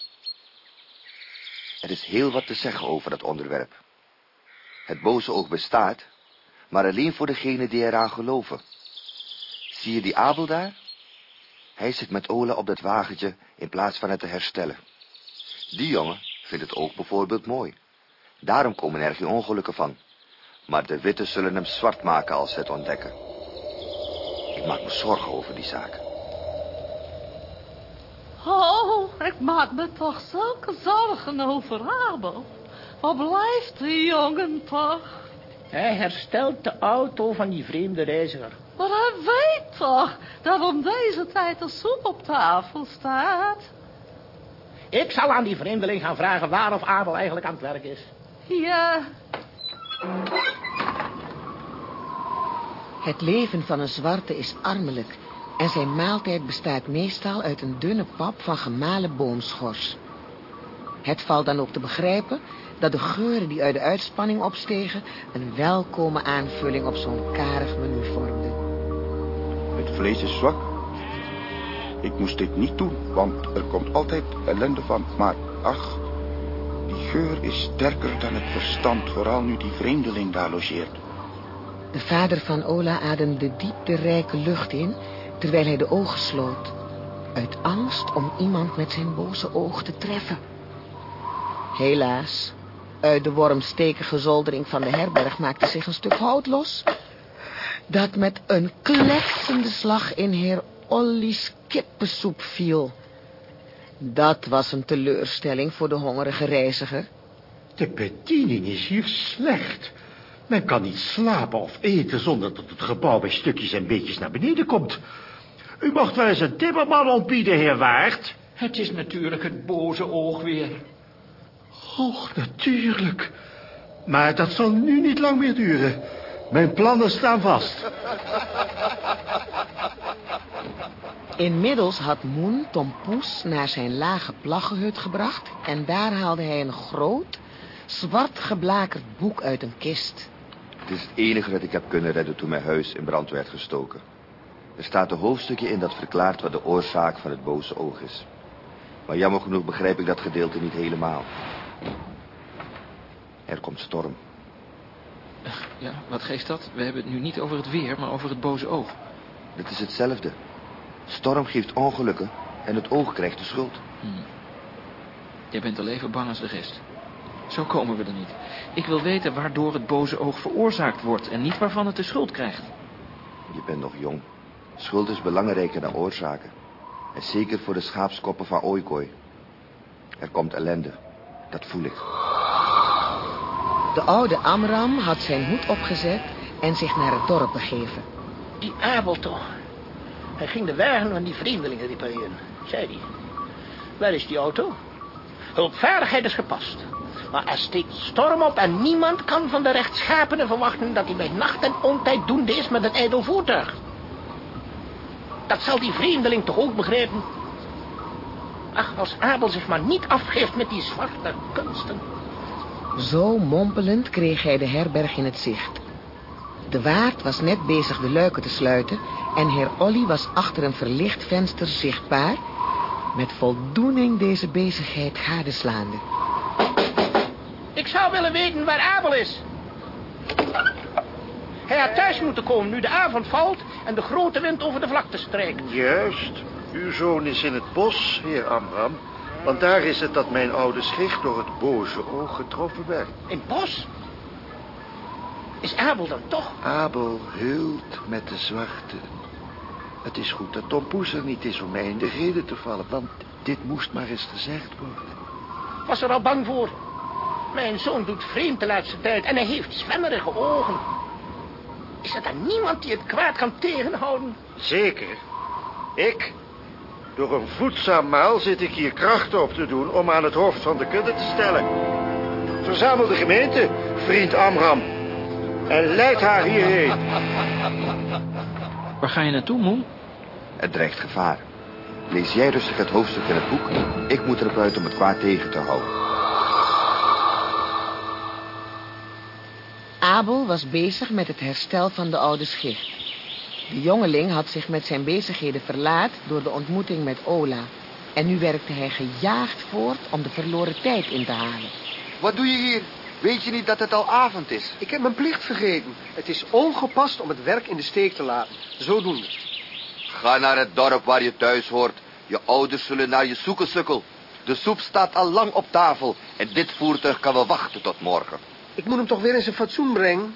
Er is heel wat te zeggen over dat onderwerp. Het boze oog bestaat, maar alleen voor degenen die eraan geloven. Zie je die Abel daar? Hij zit met Ola op dat wagentje in plaats van het te herstellen. Die jongen vindt het oog bijvoorbeeld mooi. Daarom komen er geen ongelukken van. Maar de witte zullen hem zwart maken als ze het ontdekken. Ik maak me zorgen over die zaak. Oh, ik maak me toch zulke zorgen over Abel. Waar blijft die jongen toch? Hij herstelt de auto van die vreemde reiziger. Maar hij weet toch dat om deze tijd de soep op tafel staat? Ik zal aan die vreemdeling gaan vragen waar of Abel eigenlijk aan het werk is. Ja, Het leven van een zwarte is armelijk en zijn maaltijd bestaat meestal uit een dunne pap van gemalen boomschors. Het valt dan ook te begrijpen dat de geuren die uit de uitspanning opstegen een welkome aanvulling op zo'n karig menu vormden. Het vlees is zwak. Ik moest dit niet doen, want er komt altijd ellende van. Maar ach, die geur is sterker dan het verstand, vooral nu die vreemdeling daar logeert. De vader van Ola ademde diep de rijke lucht in, terwijl hij de ogen sloot. Uit angst om iemand met zijn boze oog te treffen. Helaas, uit de wormstekige zoldering van de herberg maakte zich een stuk hout los... dat met een kletsende slag in heer Olly's kippensoep viel. Dat was een teleurstelling voor de hongerige reiziger. De bediening is hier slecht. Men kan niet slapen of eten zonder dat het gebouw bij stukjes en beetjes naar beneden komt. U mocht wel eens een timmerman ontbieden, heer Waard. Het is natuurlijk het boze oog weer. Och, natuurlijk. Maar dat zal nu niet lang meer duren. Mijn plannen staan vast. Inmiddels had Moen Tom Poes naar zijn lage plaggenhut gebracht... en daar haalde hij een groot, zwart geblakerd boek uit een kist. Het is het enige dat ik heb kunnen redden toen mijn huis in brand werd gestoken. Er staat een hoofdstukje in dat verklaart wat de oorzaak van het boze oog is. Maar jammer genoeg begrijp ik dat gedeelte niet helemaal. Er komt storm. Ja, wat geeft dat? We hebben het nu niet over het weer, maar over het boze oog. Het is hetzelfde. Storm geeft ongelukken en het oog krijgt de schuld. Hmm. Jij bent al even bang als de rest. Zo komen we er niet. Ik wil weten waardoor het boze oog veroorzaakt wordt... en niet waarvan het de schuld krijgt. Je bent nog jong. Schuld is belangrijker dan oorzaken. En zeker voor de schaapskoppen van Oikoi. Er komt ellende. Dat voel ik. De oude Amram had zijn hoed opgezet en zich naar het dorp begeven. Die Abel toch. Hij ging de wagen van die vreemdelingen repareren, zei hij. Waar is die auto? Hulpvaardigheid is gepast. Maar er steekt storm op en niemand kan van de rechtschapenen verwachten... dat hij bij nacht en ontijd doende is met een ijdel voertuig. Dat zal die vreemdeling toch ook begrijpen? Ach, als Abel zich maar niet afgeeft met die zwarte kunsten. Zo mompelend kreeg hij de herberg in het zicht. De waard was net bezig de luiken te sluiten... en heer Olly was achter een verlicht venster zichtbaar... met voldoening deze bezigheid gadeslaande. Ik zou willen weten waar Abel is. Hij had thuis moeten komen nu de avond valt... en de grote wind over de vlakte strijkt. Juist. Uw zoon is in het bos, heer Amram. Want daar is het dat mijn oude schicht door het boze oog getroffen werd. In het bos? Is Abel dan toch? Abel heult met de zwarte. Het is goed dat Tom Poes er niet is om mij in de reden te vallen... want dit moest maar eens gezegd worden. Was er al bang voor. Mijn zoon doet vreemd de laatste tijd en hij heeft zwemmerige ogen. Is er dan niemand die het kwaad kan tegenhouden? Zeker. Ik? Door een voedzaam maal zit ik hier krachten op te doen om aan het hoofd van de kudde te stellen. Verzamel de gemeente, vriend Amram. En leid haar hierheen. Waar ga je naartoe, Moe? Het dreigt gevaar. Lees jij rustig het hoofdstuk in het boek. Ik moet erop uit om het kwaad tegen te houden. Abel was bezig met het herstel van de oude schicht. De jongeling had zich met zijn bezigheden verlaat door de ontmoeting met Ola. En nu werkte hij gejaagd voort om de verloren tijd in te halen. Wat doe je hier? Weet je niet dat het al avond is? Ik heb mijn plicht vergeten. Het is ongepast om het werk in de steek te laten. Zodoende. Ga naar het dorp waar je thuis hoort. Je ouders zullen naar je zoeken, sukkel. De soep staat al lang op tafel en dit voertuig kan wel wachten tot morgen. Ik moet hem toch weer in zijn fatsoen brengen.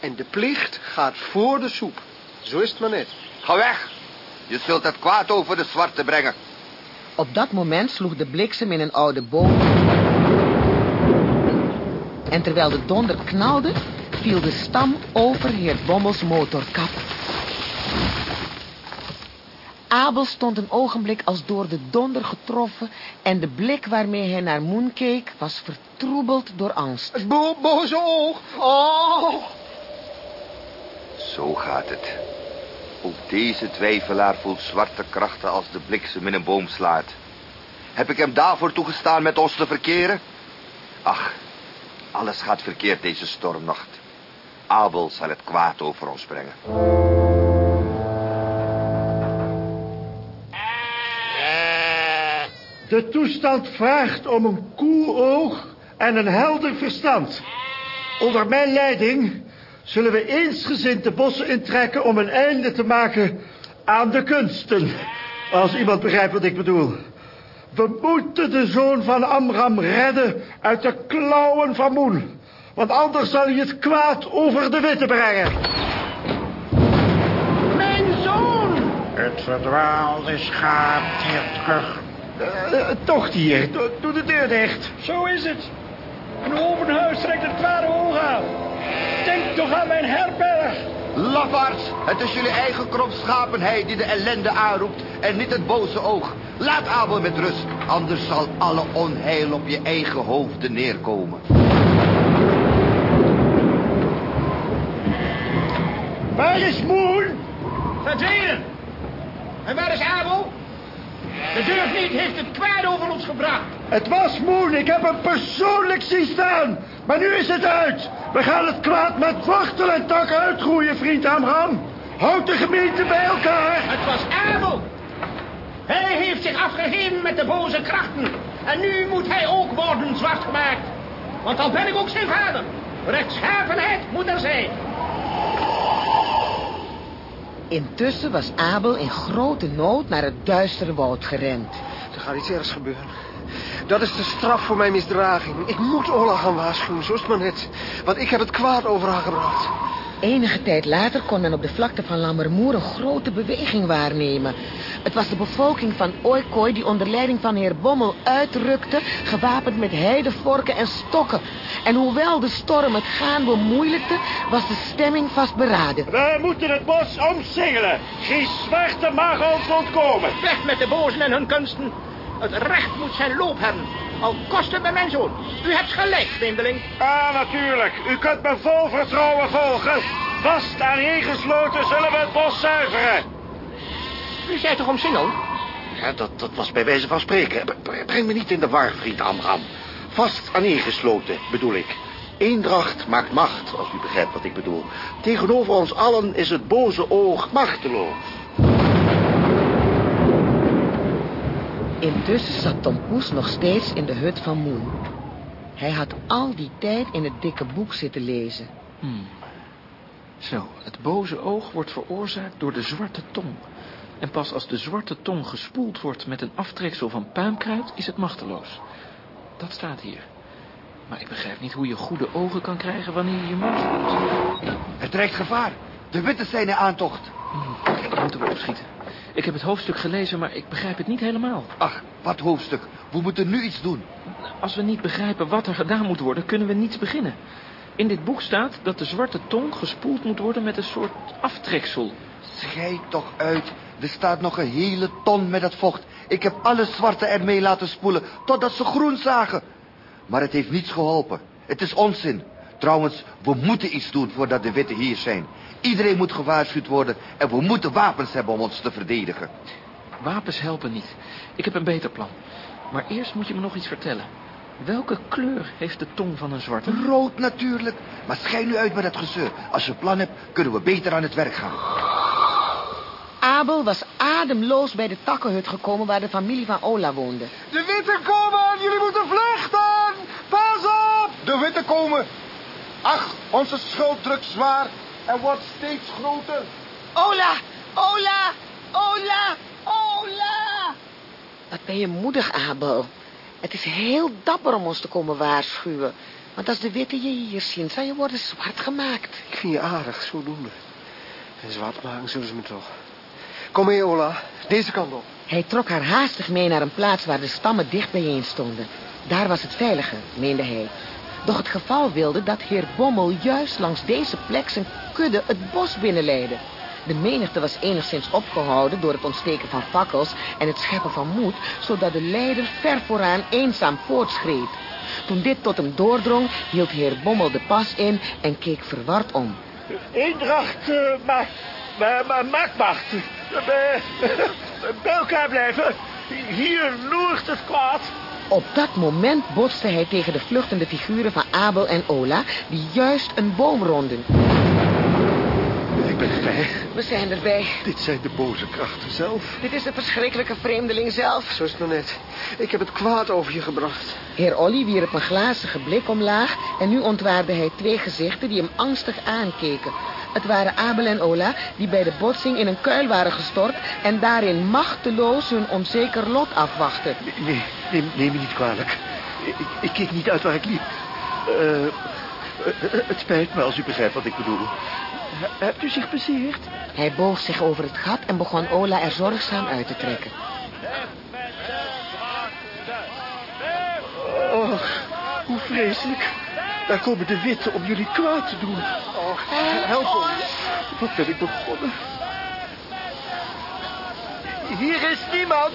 En de plicht gaat voor de soep. Zo is het maar net. Ga weg. Je zult het kwaad over de zwarte brengen. Op dat moment sloeg de bliksem in een oude boom. En terwijl de donder knalde, viel de stam over heer Bommels motorkap. Abel stond een ogenblik als door de donder getroffen... en de blik waarmee hij naar Moen keek was vertroebeld door angst. Het bo boze oog. Oh. Zo gaat het. Ook deze twijfelaar voelt zwarte krachten als de bliksem in een boom slaat. Heb ik hem daarvoor toegestaan met ons te verkeren? Ach, alles gaat verkeerd deze stormnacht. Abel zal het kwaad over ons brengen. De toestand vraagt om een koel oog en een helder verstand. Onder mijn leiding zullen we eensgezind de bossen intrekken om een einde te maken aan de kunsten. Als iemand begrijpt wat ik bedoel. We moeten de zoon van Amram redden uit de klauwen van Moen. Want anders zal hij het kwaad over de witte brengen. Mijn zoon! Het verdwaalde schaap keert terug. Uh, tocht hier, doe, doe de deur dicht. Zo is het. Een open trekt het kwade oog aan. Denk toch aan mijn herberg. Lafaards, het is jullie eigen kropschapenheid die de ellende aanroept en niet het boze oog. Laat Abel met rust, anders zal alle onheil op je eigen hoofden neerkomen. Waar is Moen? Verdwenen. En waar is Abel? De durf niet heeft het kwaad over ons gebracht. Het was Moen, ik heb hem persoonlijk zien staan. Maar nu is het uit. We gaan het kwaad met wortel en tak uitgroeien, vriend Amram. Houd de gemeente bij elkaar. Het was Abel. Hij heeft zich afgegeven met de boze krachten. En nu moet hij ook worden zwart gemaakt. Want dan ben ik ook zijn vader. Rechtschapenheid moet er zijn. Intussen was Abel in grote nood naar het duistere woud gerend. Er gaat iets ergs gebeuren. Dat is de straf voor mijn misdraging. Ik moet Ola gaan waarschuwen, zo is het maar net. Want ik heb het kwaad over haar gebracht. Enige tijd later kon men op de vlakte van Lammermoer een grote beweging waarnemen. Het was de bevolking van Oikoi die onder leiding van heer Bommel uitrukte... gewapend met heidevorken en stokken. En hoewel de storm het gaan bemoeilijkte, was de stemming vastberaden. Wij moeten het bos omsingelen. Geen zwarte mag ons ontkomen. Weg met de bozen en hun kunsten. Het recht moet zijn loop hebben. Al kost het bij mijn zoon. U hebt gelijk, vreemdeling. Ah, natuurlijk. U kunt me vol vertrouwen volgen. Vast aaneengesloten zullen we het bos zuiveren. U zei toch omsingel? Ja, dat, dat was bij wijze van spreken. Breng me niet in de war, vriend Amram. Vast aaneengesloten, bedoel ik. Eendracht maakt macht, als u begrijpt wat ik bedoel. Tegenover ons allen is het boze oog machteloos. Intussen zat Tom Poes nog steeds in de hut van Moen. Hij had al die tijd in het dikke boek zitten lezen. Hmm. Zo, het boze oog wordt veroorzaakt door de zwarte tong. En pas als de zwarte tong gespoeld wordt met een aftreksel van puimkruid, is het machteloos. Dat staat hier. Maar ik begrijp niet hoe je goede ogen kan krijgen wanneer je je mond. Het dreigt gevaar. De witte zijn in aantocht. Hmm, moeten we opschieten. Ik heb het hoofdstuk gelezen, maar ik begrijp het niet helemaal. Ach, wat hoofdstuk. We moeten nu iets doen. Als we niet begrijpen wat er gedaan moet worden, kunnen we niets beginnen. In dit boek staat dat de zwarte tong gespoeld moet worden met een soort aftreksel. Schijt toch uit. Er staat nog een hele ton met dat vocht. Ik heb alle zwarte ermee laten spoelen, totdat ze groen zagen. Maar het heeft niets geholpen. Het is onzin. Trouwens, we moeten iets doen voordat de witte hier zijn. Iedereen moet gewaarschuwd worden en we moeten wapens hebben om ons te verdedigen. Wapens helpen niet. Ik heb een beter plan. Maar eerst moet je me nog iets vertellen. Welke kleur heeft de tong van een zwarte? Rood natuurlijk. Maar schijn nu uit met het gezeur. Als je een plan hebt, kunnen we beter aan het werk gaan. Abel was ademloos bij de takkenhut gekomen waar de familie van Ola woonde. De witte komen! Jullie moeten vluchten! Pas op! De witte komen. Ach, onze schuld drukt zwaar en wordt steeds groter. Ola! Ola! Ola! Ola! Wat ben je moedig, Abel. Het is heel dapper om ons te komen waarschuwen. Want als de witte je hier zien, zal je worden zwart gemaakt. Ik vind je aardig, zodoende. En zwart maken zullen ze me toch. Kom mee, Ola. Deze kant op. Hij trok haar haastig mee naar een plaats waar de stammen dicht bijeen stonden. Daar was het veiliger, meende hij. Doch het geval wilde dat heer Bommel juist langs deze plek zijn kudde het bos binnenleidde. De menigte was enigszins opgehouden door het ontsteken van fakkels en het scheppen van moed, zodat de leider ver vooraan eenzaam voortschreed. Toen dit tot hem doordrong, hield heer Bommel de pas in en keek verward om. Eendracht uh, maakt, maar, maar, maakt macht. Bij, bij elkaar blijven. Hier loert het kwaad. Op dat moment botste hij tegen de vluchtende figuren van Abel en Ola, die juist een boom ronden. Ik ben erbij. We zijn erbij. Dit zijn de boze krachten zelf. Dit is de verschrikkelijke vreemdeling zelf. Zo is het maar net. Ik heb het kwaad over je gebracht. Heer Olly wierp een glazige blik omlaag... en nu ontwaarde hij twee gezichten die hem angstig aankeken. Het waren Abel en Ola die bij de botsing in een kuil waren gestort... en daarin machteloos hun onzeker lot afwachten. Nee, neem, neem me niet kwalijk. Ik, ik keek niet uit waar ik liep. Uh, uh, het spijt me als u begrijpt wat ik bedoel. Hebt u zich bezeerd? Hij boog zich over het gat en begon Ola er zorgzaam uit te trekken. Oh, hoe vreselijk. Daar komen de witte om jullie kwaad te doen. Oh, help ons. Wat ben ik begonnen? Hier is niemand.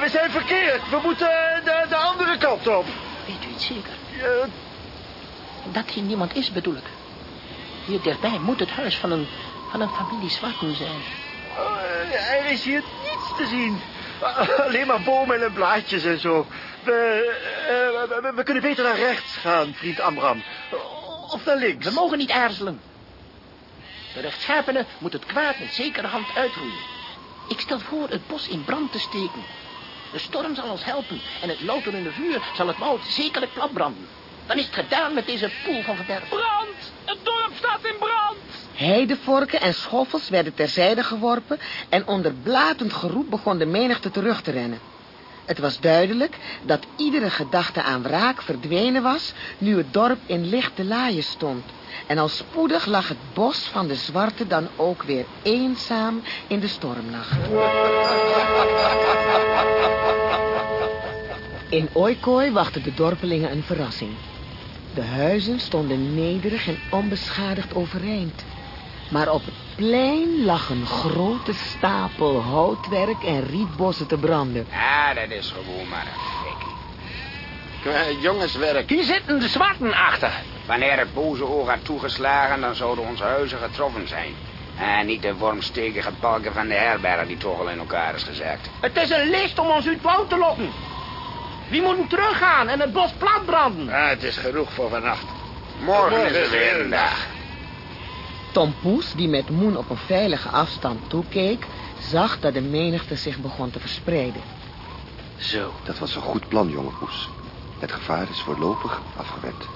We zijn verkeerd. We moeten de, de andere kant op. Weet u het zeker? Uh, Dat hier niemand is, bedoel ik. Hier dichtbij moet het huis van een, van een familie Zwarten zijn. Uh, er is hier niets te zien. Alleen maar bomen en blaadjes en zo. We, uh, we, we, kunnen beter naar rechts gaan, vriend Amram. Of naar links. We mogen niet aarzelen. De rechtschapene moet het kwaad met zekere hand uitroeien. Ik stel voor het bos in brand te steken. De storm zal ons helpen en het louterende vuur zal het woud zekerlijk platbranden. Dan is het gedaan met deze poel van verderf. Brand! Het dorp staat in brand! Heidevorken en schoffels werden terzijde geworpen en onder blatend geroep begon de menigte terug te rennen. Het was duidelijk dat iedere gedachte aan wraak verdwenen was nu het dorp in lichte laaien stond. En al spoedig lag het bos van de zwarte dan ook weer eenzaam in de stormnacht. In Oikooi wachten de dorpelingen een verrassing. De huizen stonden nederig en onbeschadigd overeind. Maar op het plein lag een grote stapel houtwerk en rietbossen te branden. Ja, dat is gewoon maar een fikkie. Qua jongenswerk. Hier zitten de zwarten achter. Wanneer het boze oog had toegeslagen, dan zouden onze huizen getroffen zijn. En niet de wormstekige balken van de herberg die toch al in elkaar is gezakt. Het is een list om ons uit het woud te lokken. We moeten teruggaan en het bos platbranden. Ja, het is genoeg voor vannacht. Morgen is het weer een dag. Tom Poes, die met Moen op een veilige afstand toekeek, zag dat de menigte zich begon te verspreiden. Zo. Dat was een goed plan, jonge poes. Het gevaar is voorlopig afgewend.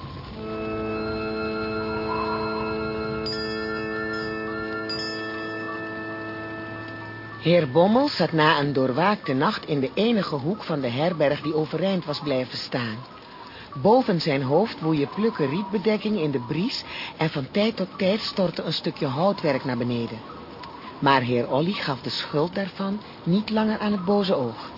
Heer Bommel zat na een doorwaakte nacht in de enige hoek van de herberg die overeind was blijven staan. Boven zijn hoofd woeien plukken rietbedekking in de bries en van tijd tot tijd stortte een stukje houtwerk naar beneden. Maar heer Olly gaf de schuld daarvan niet langer aan het boze oog.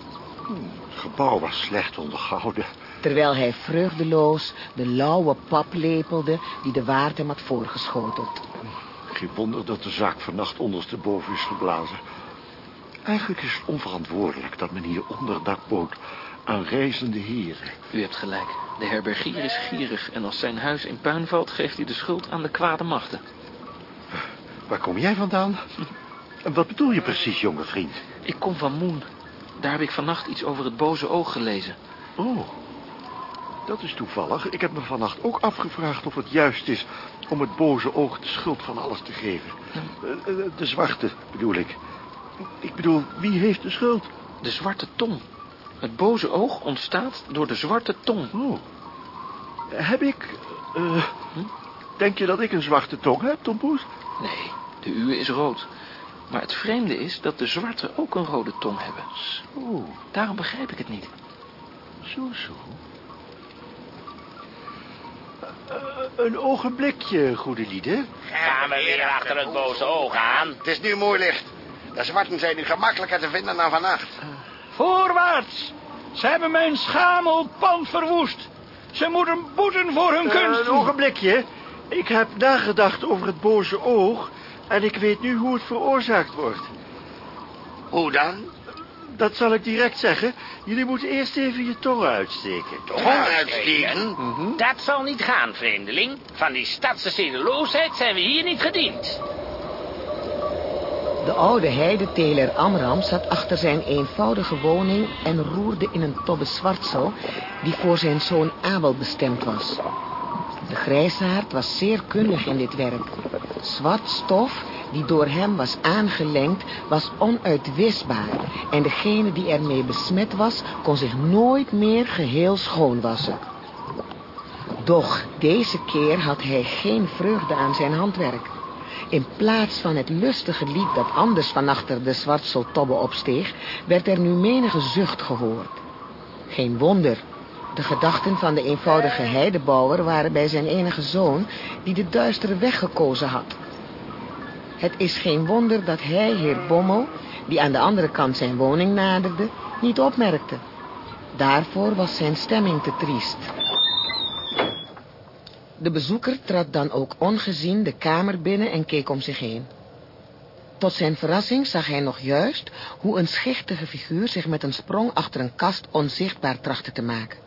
Het gebouw was slecht onderhouden. Terwijl hij vreugdeloos de lauwe pap lepelde die de waard hem had voorgeschoteld. Geen wonder dat de zaak vannacht ondersteboven is geblazen. Eigenlijk is het onverantwoordelijk dat men hier onderdak bood aan reizende heren. U hebt gelijk. De herbergier is gierig en als zijn huis in puin valt... geeft hij de schuld aan de kwade machten. Waar kom jij vandaan? En wat bedoel je precies, jonge vriend? Ik kom van Moen. Daar heb ik vannacht iets over het boze oog gelezen. Oh, dat is toevallig. Ik heb me vannacht ook afgevraagd of het juist is... om het boze oog de schuld van alles te geven. Eh, eh, De zwarte, bedoel ik. Ik bedoel, wie heeft de schuld? De zwarte tong. Het boze oog ontstaat door de zwarte tong. Oh. Heb ik... eh, Denk je dat ik een zwarte tong heb, Tom Poes? Nee, de uwe is rood. Maar het vreemde is dat de zwarte ook een rode tong hebben. Zo, Daarom begrijp ik het niet. zo, zo. Eh, een ogenblikje, goede lieden. Gaan we weer achter het boze oog aan? Het is nu mooi licht. De zwarten zijn nu gemakkelijker te vinden dan vannacht. Voorwaarts! Ze hebben mijn schamelpand verwoest. Ze moeten boeten voor hun Eh, kunst. een ogenblikje. Ik heb nagedacht over het boze oog... en ik weet nu hoe het veroorzaakt wordt. Hoe dan? Dat zal ik direct zeggen. Jullie moeten eerst even je tongen uitsteken. Tong uitsteken? Dat zal niet gaan, vreemdeling. Van die stadse zedeloosheid zijn we hier niet gediend. De oude heideteler Amram zat achter zijn eenvoudige woning en roerde in een tobbe zwartsel die voor zijn zoon Abel bestemd was. De grijsaard was zeer kundig in dit werk. Zwart stof die door hem was aangelengd was onuitwisbaar en degene die ermee besmet was kon zich nooit meer geheel schoonwassen. Doch deze keer had hij geen vreugde aan zijn handwerk. In plaats van het lustige lied dat anders van achter de zwartseltobbe opsteeg, werd er nu menige zucht gehoord. Geen wonder. De gedachten van de eenvoudige heidebouwer waren bij zijn enige zoon, die de duistere weg gekozen had. Het is geen wonder dat hij, heer Bommel, die aan de andere kant zijn woning naderde, niet opmerkte. Daarvoor was zijn stemming te triest. De bezoeker trad dan ook ongezien de kamer binnen en keek om zich heen. Tot zijn verrassing zag hij nog juist hoe een schichtige figuur zich met een sprong achter een kast onzichtbaar trachtte te maken.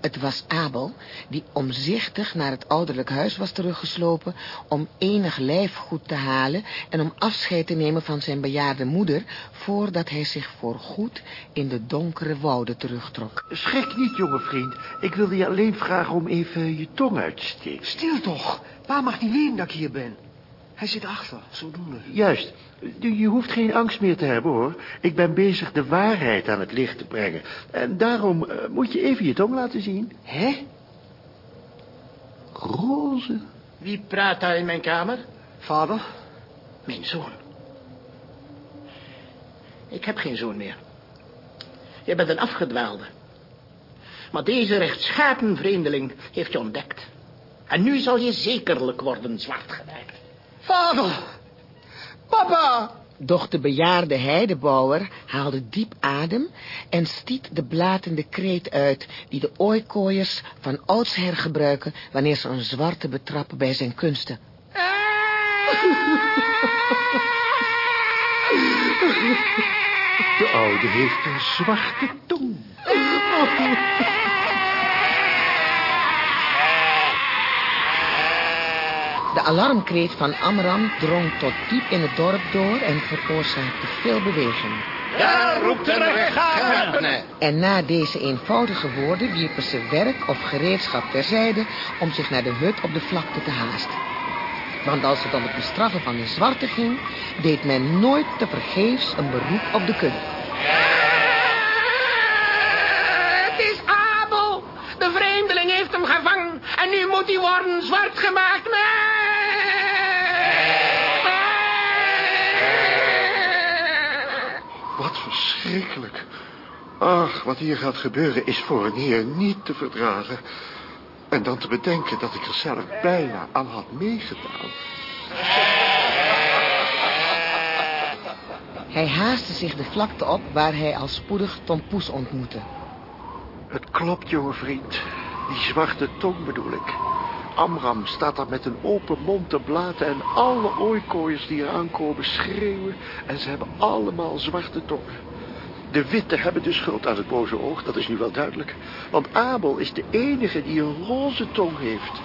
Het was Abel, die omzichtig naar het ouderlijk huis was teruggeslopen om enig lijfgoed te halen en om afscheid te nemen van zijn bejaarde moeder, voordat hij zich voorgoed in de donkere wouden terugtrok. Schrik niet, jonge vriend. Ik wilde je alleen vragen om even je tong uit te steken. Stil toch. Pa mag niet weten dat ik hier ben. Hij zit achter, zodoende. Juist. Je hoeft geen angst meer te hebben, hoor. Ik ben bezig de waarheid aan het licht te brengen. En daarom eh, moet je even je tong laten zien. Hè? Roze. Wie praat daar in mijn kamer? Vader? Mijn zoon. Ik heb geen zoon meer. Je bent een afgedwaalde. Maar deze rechtschapen vreemdeling heeft je ontdekt. En nu zal je zekerlijk worden zwart gemaakt. Vader! Papa! Doch de bejaarde heidebouwer haalde diep adem en stiet de blatende kreet uit die de ooikooiers van oudsher gebruiken wanneer ze een zwarte betrappen bij zijn kunsten. De oude heeft een zwarte tong. [laughs] De alarmkreet van Amram drong tot diep in het dorp door en veroorzaakte veel beweging. Daar roept de rechtschapene. En na deze eenvoudige woorden wierpen ze werk of gereedschap terzijde om zich naar de hut op de vlakte te haasten. Want als het om het bestraffen van de zwarte ging, deed men nooit tevergeefs een beroep op de kudde. Het is Abel. De vreemdeling heeft hem gevangen. En nu moet hij worden zwart gemaakt. Wat verschrikkelijk. Ach, wat hier gaat gebeuren is voor een heer niet te verdragen. En dan te bedenken dat ik er zelf bijna aan had meegedaan. Hij haastte zich de vlakte op waar hij al spoedig Tom Poes ontmoette. Het klopt, jonge vriend. Die zwarte tong bedoel ik. Amram staat daar met een open mond te blaten... en alle ooikooiers die er aankomen schreeuwen... en ze hebben allemaal zwarte tongen. De witte hebben de schuld aan het boze oog, dat is nu wel duidelijk. Want Abel is de enige die een roze tong heeft.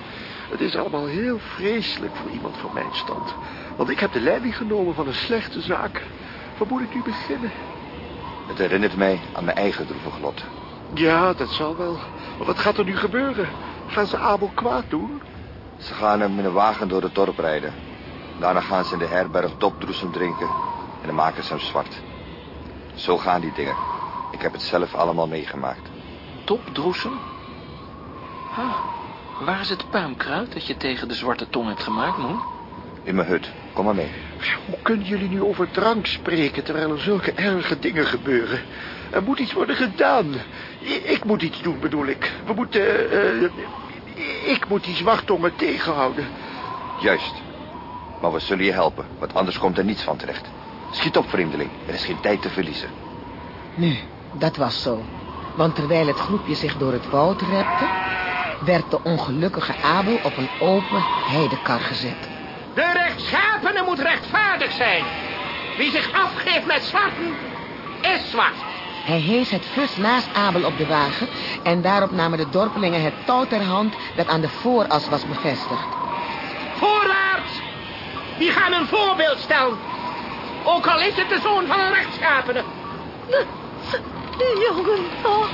Het is allemaal heel vreselijk voor iemand van mijn stand. Want ik heb de leiding genomen van een slechte zaak. Waar moet ik nu beginnen? Het herinnert mij aan mijn eigen droevig lot. Ja, dat zal wel. Maar wat gaat er nu gebeuren? Gaan ze Abel kwaad doen? Ze gaan hem in een wagen door het dorp rijden. Daarna gaan ze in de herberg dopdroesem drinken en dan maken ze hem zwart. Zo gaan die dingen. Ik heb het zelf allemaal meegemaakt. Topdroesem? Ah, waar is het puimkruid dat je tegen de zwarte tong hebt gemaakt, moe? In mijn hut. Kom maar mee. Hoe kunnen jullie nu over drank spreken terwijl er zulke erge dingen gebeuren? Er moet iets worden gedaan. Ik moet iets doen, bedoel ik. We moeten... eh, ik moet die zwartongen tegenhouden. Juist. Maar we zullen je helpen, want anders komt er niets van terecht. Schiet op, vreemdeling. Er is geen tijd te verliezen. Nu, dat was zo. Want terwijl het groepje zich door het woud repte... werd de ongelukkige Abel op een open heidekar gezet. De rechtschapene moet rechtvaardig zijn. Wie zich afgeeft met zwarten, is zwart. Hij hees het fus naast Abel op de wagen... en daarop namen de dorpelingen het touw ter hand... dat aan de vooras was bevestigd. Voorwaarts! Die gaan een voorbeeld stellen. Ook al is het de zoon van een rechtschapene. Jongen, toch?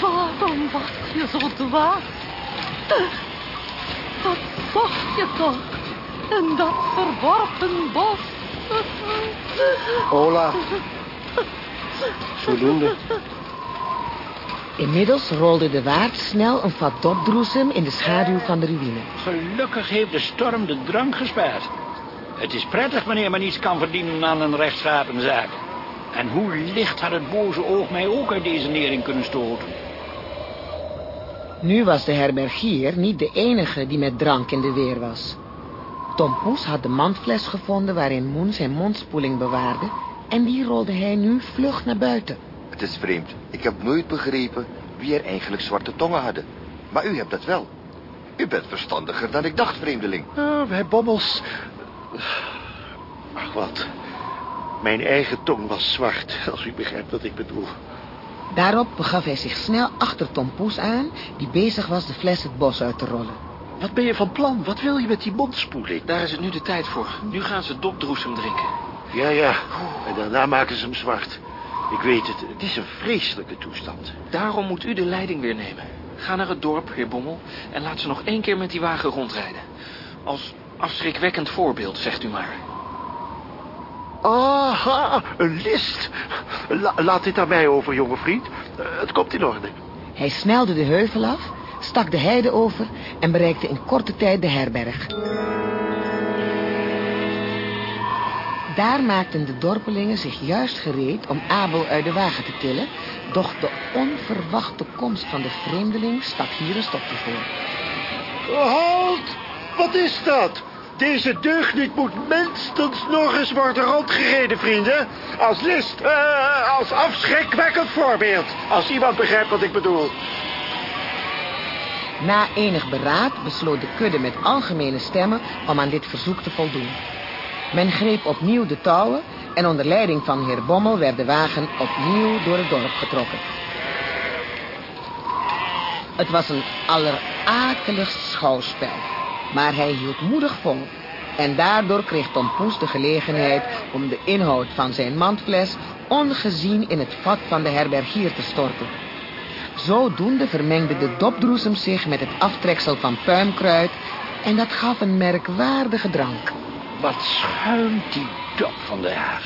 Waarom was je zo dwaas? Wat zocht je toch? In dat verworpen bos? Ola. Zodoende. Inmiddels rolde de waard snel een vat dopdroesem... in de schaduw van de ruïne. Gelukkig heeft de storm de drank gespaard. Het is prettig wanneer men iets kan verdienen aan een rechtschapen zaak. En hoe licht had het boze oog mij ook uit deze nering kunnen stoten. Nu was de herbergier niet de enige die met drank in de weer was. Tom Poes had de mandfles gevonden waarin Moen zijn mondspoeling bewaarde... en die rolde hij nu vlug naar buiten. Het is vreemd. Ik heb nooit begrepen wie er eigenlijk zwarte tongen hadden. Maar u hebt dat wel. U bent verstandiger dan ik dacht, vreemdeling. Ah, wij bobbels... Ach, wat. Mijn eigen tong was zwart, als u begrijpt wat ik bedoel. Daarop begaf hij zich snel achter Tom Poes aan... die bezig was de fles het bos uit te rollen. Wat ben je van plan? Wat wil je met die mondspoeling? Daar is het nu de tijd voor. Nu gaan ze dopdroesem drinken. Ja, ja. En daarna maken ze hem zwart. Ik weet het. Het is een vreselijke toestand. Daarom moet u de leiding weer nemen. Ga naar het dorp, heer Bommel, en laat ze nog één keer met die wagen rondrijden. Als afschrikwekkend voorbeeld, zegt u maar. Aha, een list. La- laat dit aan mij over, jonge vriend. Eh, het komt in orde. Hij snelde de heuvel af, stak de heide over en bereikte in korte tijd de herberg. Daar maakten de dorpelingen zich juist gereed om Abel uit de wagen te tillen, doch de onverwachte komst van de vreemdeling stak hier een stokje voor. Halt! Wat is dat? Deze deugniet moet minstens nog eens worden rondgereden, vrienden. Als list, eh, als afschrikwekkend voorbeeld. Als iemand begrijpt wat ik bedoel. Na enig beraad besloot de kudde met algemene stemmen om aan dit verzoek te voldoen. Men greep opnieuw de touwen en onder leiding van heer Bommel werd de wagen opnieuw door het dorp getrokken. Het was een allerakeligst schouwspel, maar hij hield moedig vol. En daardoor kreeg Tom Poes de gelegenheid om de inhoud van zijn mandfles ongezien in het vat van de herbergier te storten. Zodoende vermengde de dopdroesem zich met het aftreksel van puimkruid en dat gaf een merkwaardige drank. Wat schuimt die dop van de haar.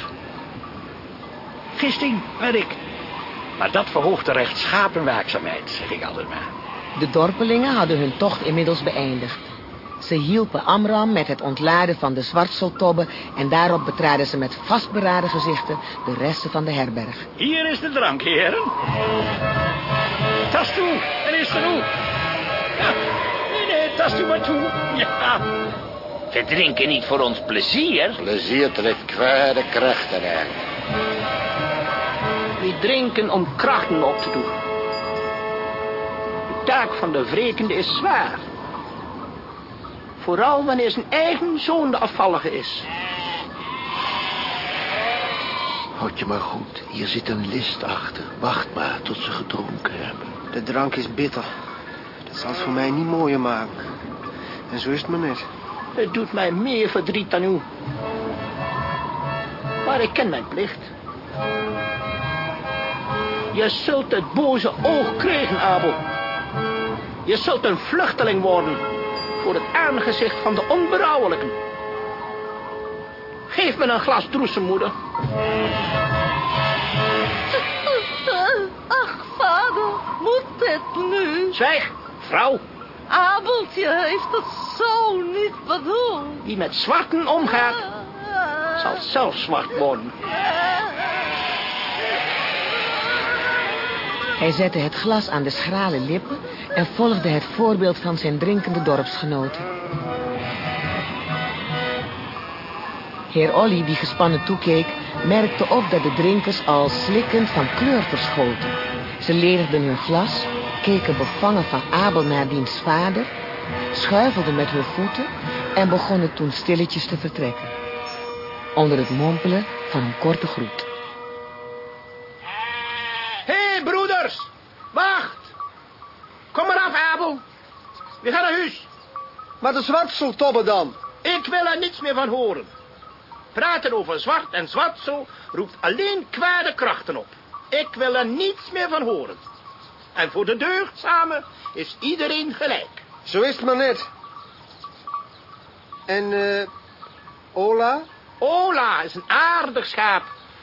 Gisting, weet ik. Maar dat verhoogt de rechtschapen werkzaamheid, zeg ik altijd maar. De dorpelingen hadden hun tocht inmiddels beëindigd. Ze hielpen Amram met het ontladen van de zwartseltobben... en daarop betraden ze met vastberaden gezichten de resten van de herberg. Hier is de drank, heren. Tas toe, en is genoeg. Ja, nee, nee, tas toe maar toe. Ja. We drinken niet voor ons plezier. Plezier trekt kwade krachten aan. We drinken om krachten op te doen. De taak van de wrekende is zwaar. Vooral wanneer zijn eigen zoon de afvallige is. Houd je maar goed. Hier zit een list achter. Wacht maar tot ze gedronken hebben. De drank is bitter. Dat zal het voor mij niet mooier maken. En zo is het maar net. Het doet mij meer verdriet dan u. Maar ik ken mijn plicht. Je zult het boze oog krijgen, Abel. Je zult een vluchteling worden voor het aangezicht van de onberouwelijken. Geef me een glas droesem, moeder. Ach, vader, moet dit nu? Zwijg, vrouw. Abeltje heeft het zo niet bedoeld. Die met zwarten omgaat, zal zelf zwart worden. Hij zette het glas aan de schrale lippen... en volgde het voorbeeld van zijn drinkende dorpsgenoten. Heer Olly, die gespannen toekeek, merkte op dat de drinkers al slikkend van kleur verschoten. Ze ledigden hun glas, keken bevangen van Abel naar diens vader, schuifelden met hun voeten en begonnen toen stilletjes te vertrekken. Onder het mompelen van een korte groet. We gaan naar huis. Maar de zwartseltobben dan? Ik wil er niets meer van horen. Praten over zwart en zwartsel roept alleen kwade krachten op. Ik wil er niets meer van horen. En voor de deugd samen is iedereen gelijk. Zo is het maar net. En, eh, Ola? Ola is een aardig schaap.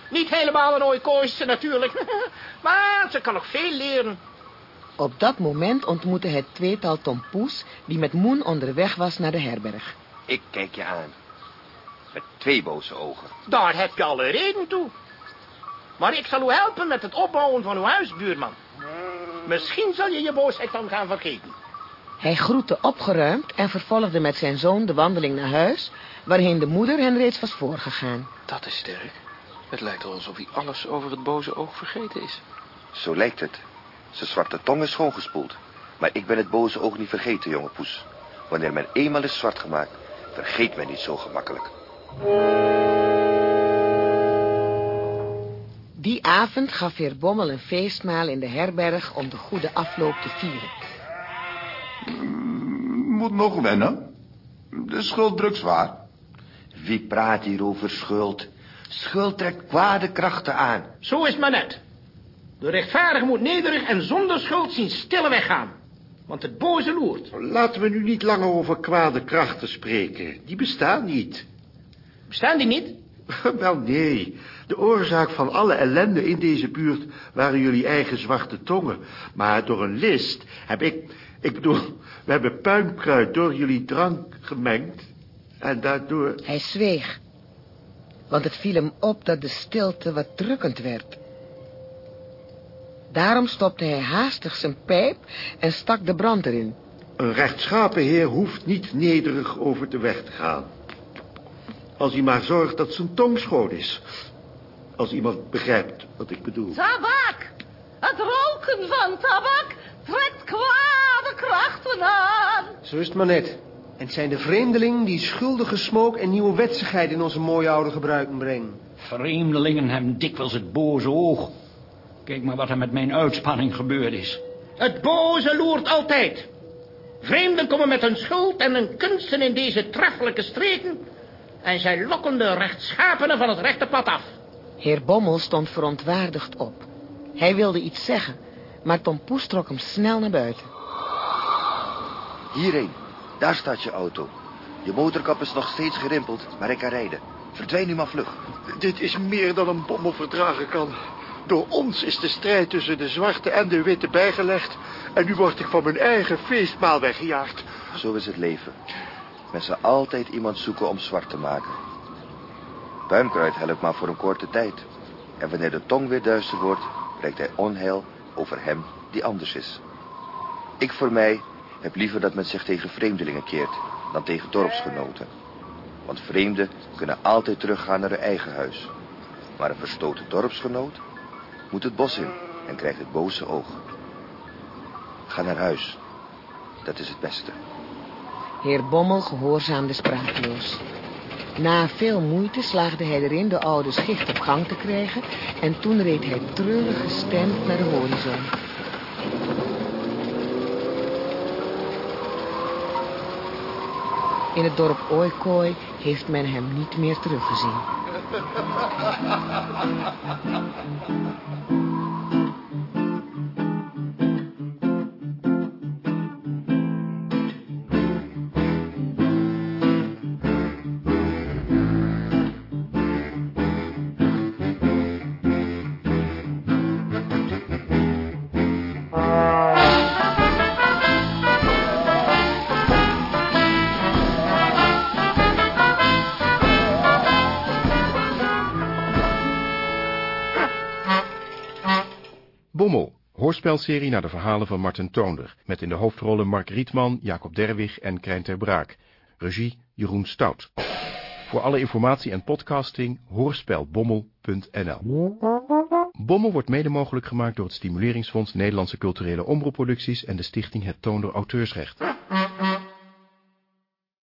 Niet helemaal een ooikooisje natuurlijk. [laughs] maar ze kan nog veel leren. Op dat moment ontmoette het tweetal Tom Poes... die met Moen onderweg was naar de herberg. Ik kijk je aan. Met twee boze ogen. Daar heb je alle reden toe. Maar ik zal u helpen met het opbouwen van uw huis, buurman. Misschien zal je je boosheid dan gaan vergeten. Hij groette opgeruimd en vervolgde met zijn zoon de wandeling naar huis... waarheen de moeder hen reeds was voorgegaan. Dat is sterk. Het lijkt wel alsof hij alles over het boze oog vergeten is. Zo lijkt het. Zijn zwarte tong is schoongespoeld. Maar ik ben het boze oog niet vergeten, jonge poes. Wanneer men eenmaal is zwart gemaakt, vergeet men niet zo gemakkelijk. Die avond gaf heer Bommel een feestmaal in de herberg om de goede afloop te vieren. Moet nog wennen. De schuld drukt zwaar. Wie praat hier over schuld? Schuld trekt kwade krachten aan. Zo is het maar net. De rechtvaardige moet nederig en zonder schuld zien stille weggaan. want het boze loert. Laten we nu niet langer over kwade krachten spreken. Die bestaan niet. Bestaan die niet? [laughs] Wel, nee. De oorzaak van alle ellende in deze buurt waren jullie eigen zwarte tongen. Maar door een list heb ik... Ik bedoel, we hebben puinkruid door jullie drank gemengd. En daardoor... Hij zweeg. Want het viel hem op dat de stilte wat drukkend werd. Daarom stopte hij haastig zijn pijp en stak de brand erin. Een rechtschapen heer hoeft niet nederig over de weg te gaan. Als hij maar zorgt dat zijn tong schoon is. Als iemand begrijpt wat ik bedoel. Tabak! Het roken van tabak trekt kwade krachten aan. Zo is het maar net. En het zijn de vreemdelingen die schuldige smook en nieuwe wetsigheid in onze mooie oude gebruiken brengen. Vreemdelingen hebben dikwijls het boze oog. Kijk maar wat er met mijn uitspanning gebeurd is. Het boze loert altijd. Vreemden komen met hun schuld en hun kunsten in deze treffelijke streken... en zij lokken de rechtschapenen van het rechte pad af. Heer Bommel stond verontwaardigd op. Hij wilde iets zeggen, maar Tom Poes trok hem snel naar buiten. Hierheen. Daar staat je auto. Je motorkap is nog steeds gerimpeld, maar ik kan rijden. Verdwijn nu maar vlug. Dit is meer dan een bommel verdragen kan. Door ons is de strijd tussen de zwarte en de witte bijgelegd... en nu word ik van mijn eigen feestmaal weggejaagd. Zo is het leven. Men zal altijd iemand zoeken om zwart te maken. Puinkruid helpt maar voor een korte tijd. En wanneer de tong weer duister wordt, brengt hij onheil over hem die anders is. Ik voor mij heb liever dat men zich tegen vreemdelingen keert dan tegen dorpsgenoten. Want vreemden kunnen altijd teruggaan naar hun eigen huis. Maar een verstoten dorpsgenoot moet het bos in en krijgt het boze oog. Ga naar huis. Dat is het beste. Heer Bommel gehoorzaamde sprakeloos. Na veel moeite slaagde hij erin de oude schicht op gang te krijgen... en toen reed hij treurig gestemd naar de horizon. In het dorp Ooikooi heeft men hem niet meer teruggezien. [laughs] hoorspelserie naar de verhalen van Martin Toonder, met in de hoofdrollen Mark Rietman, Jacob Derwig en Krijn ter Braak. Regie Jeroen Stout. Voor alle informatie en podcasting hoorspelbommel.nl Bommel wordt mede mogelijk gemaakt door het Stimuleringsfonds Nederlandse Culturele Omroepproducties en de stichting Het Toonder Auteursrecht.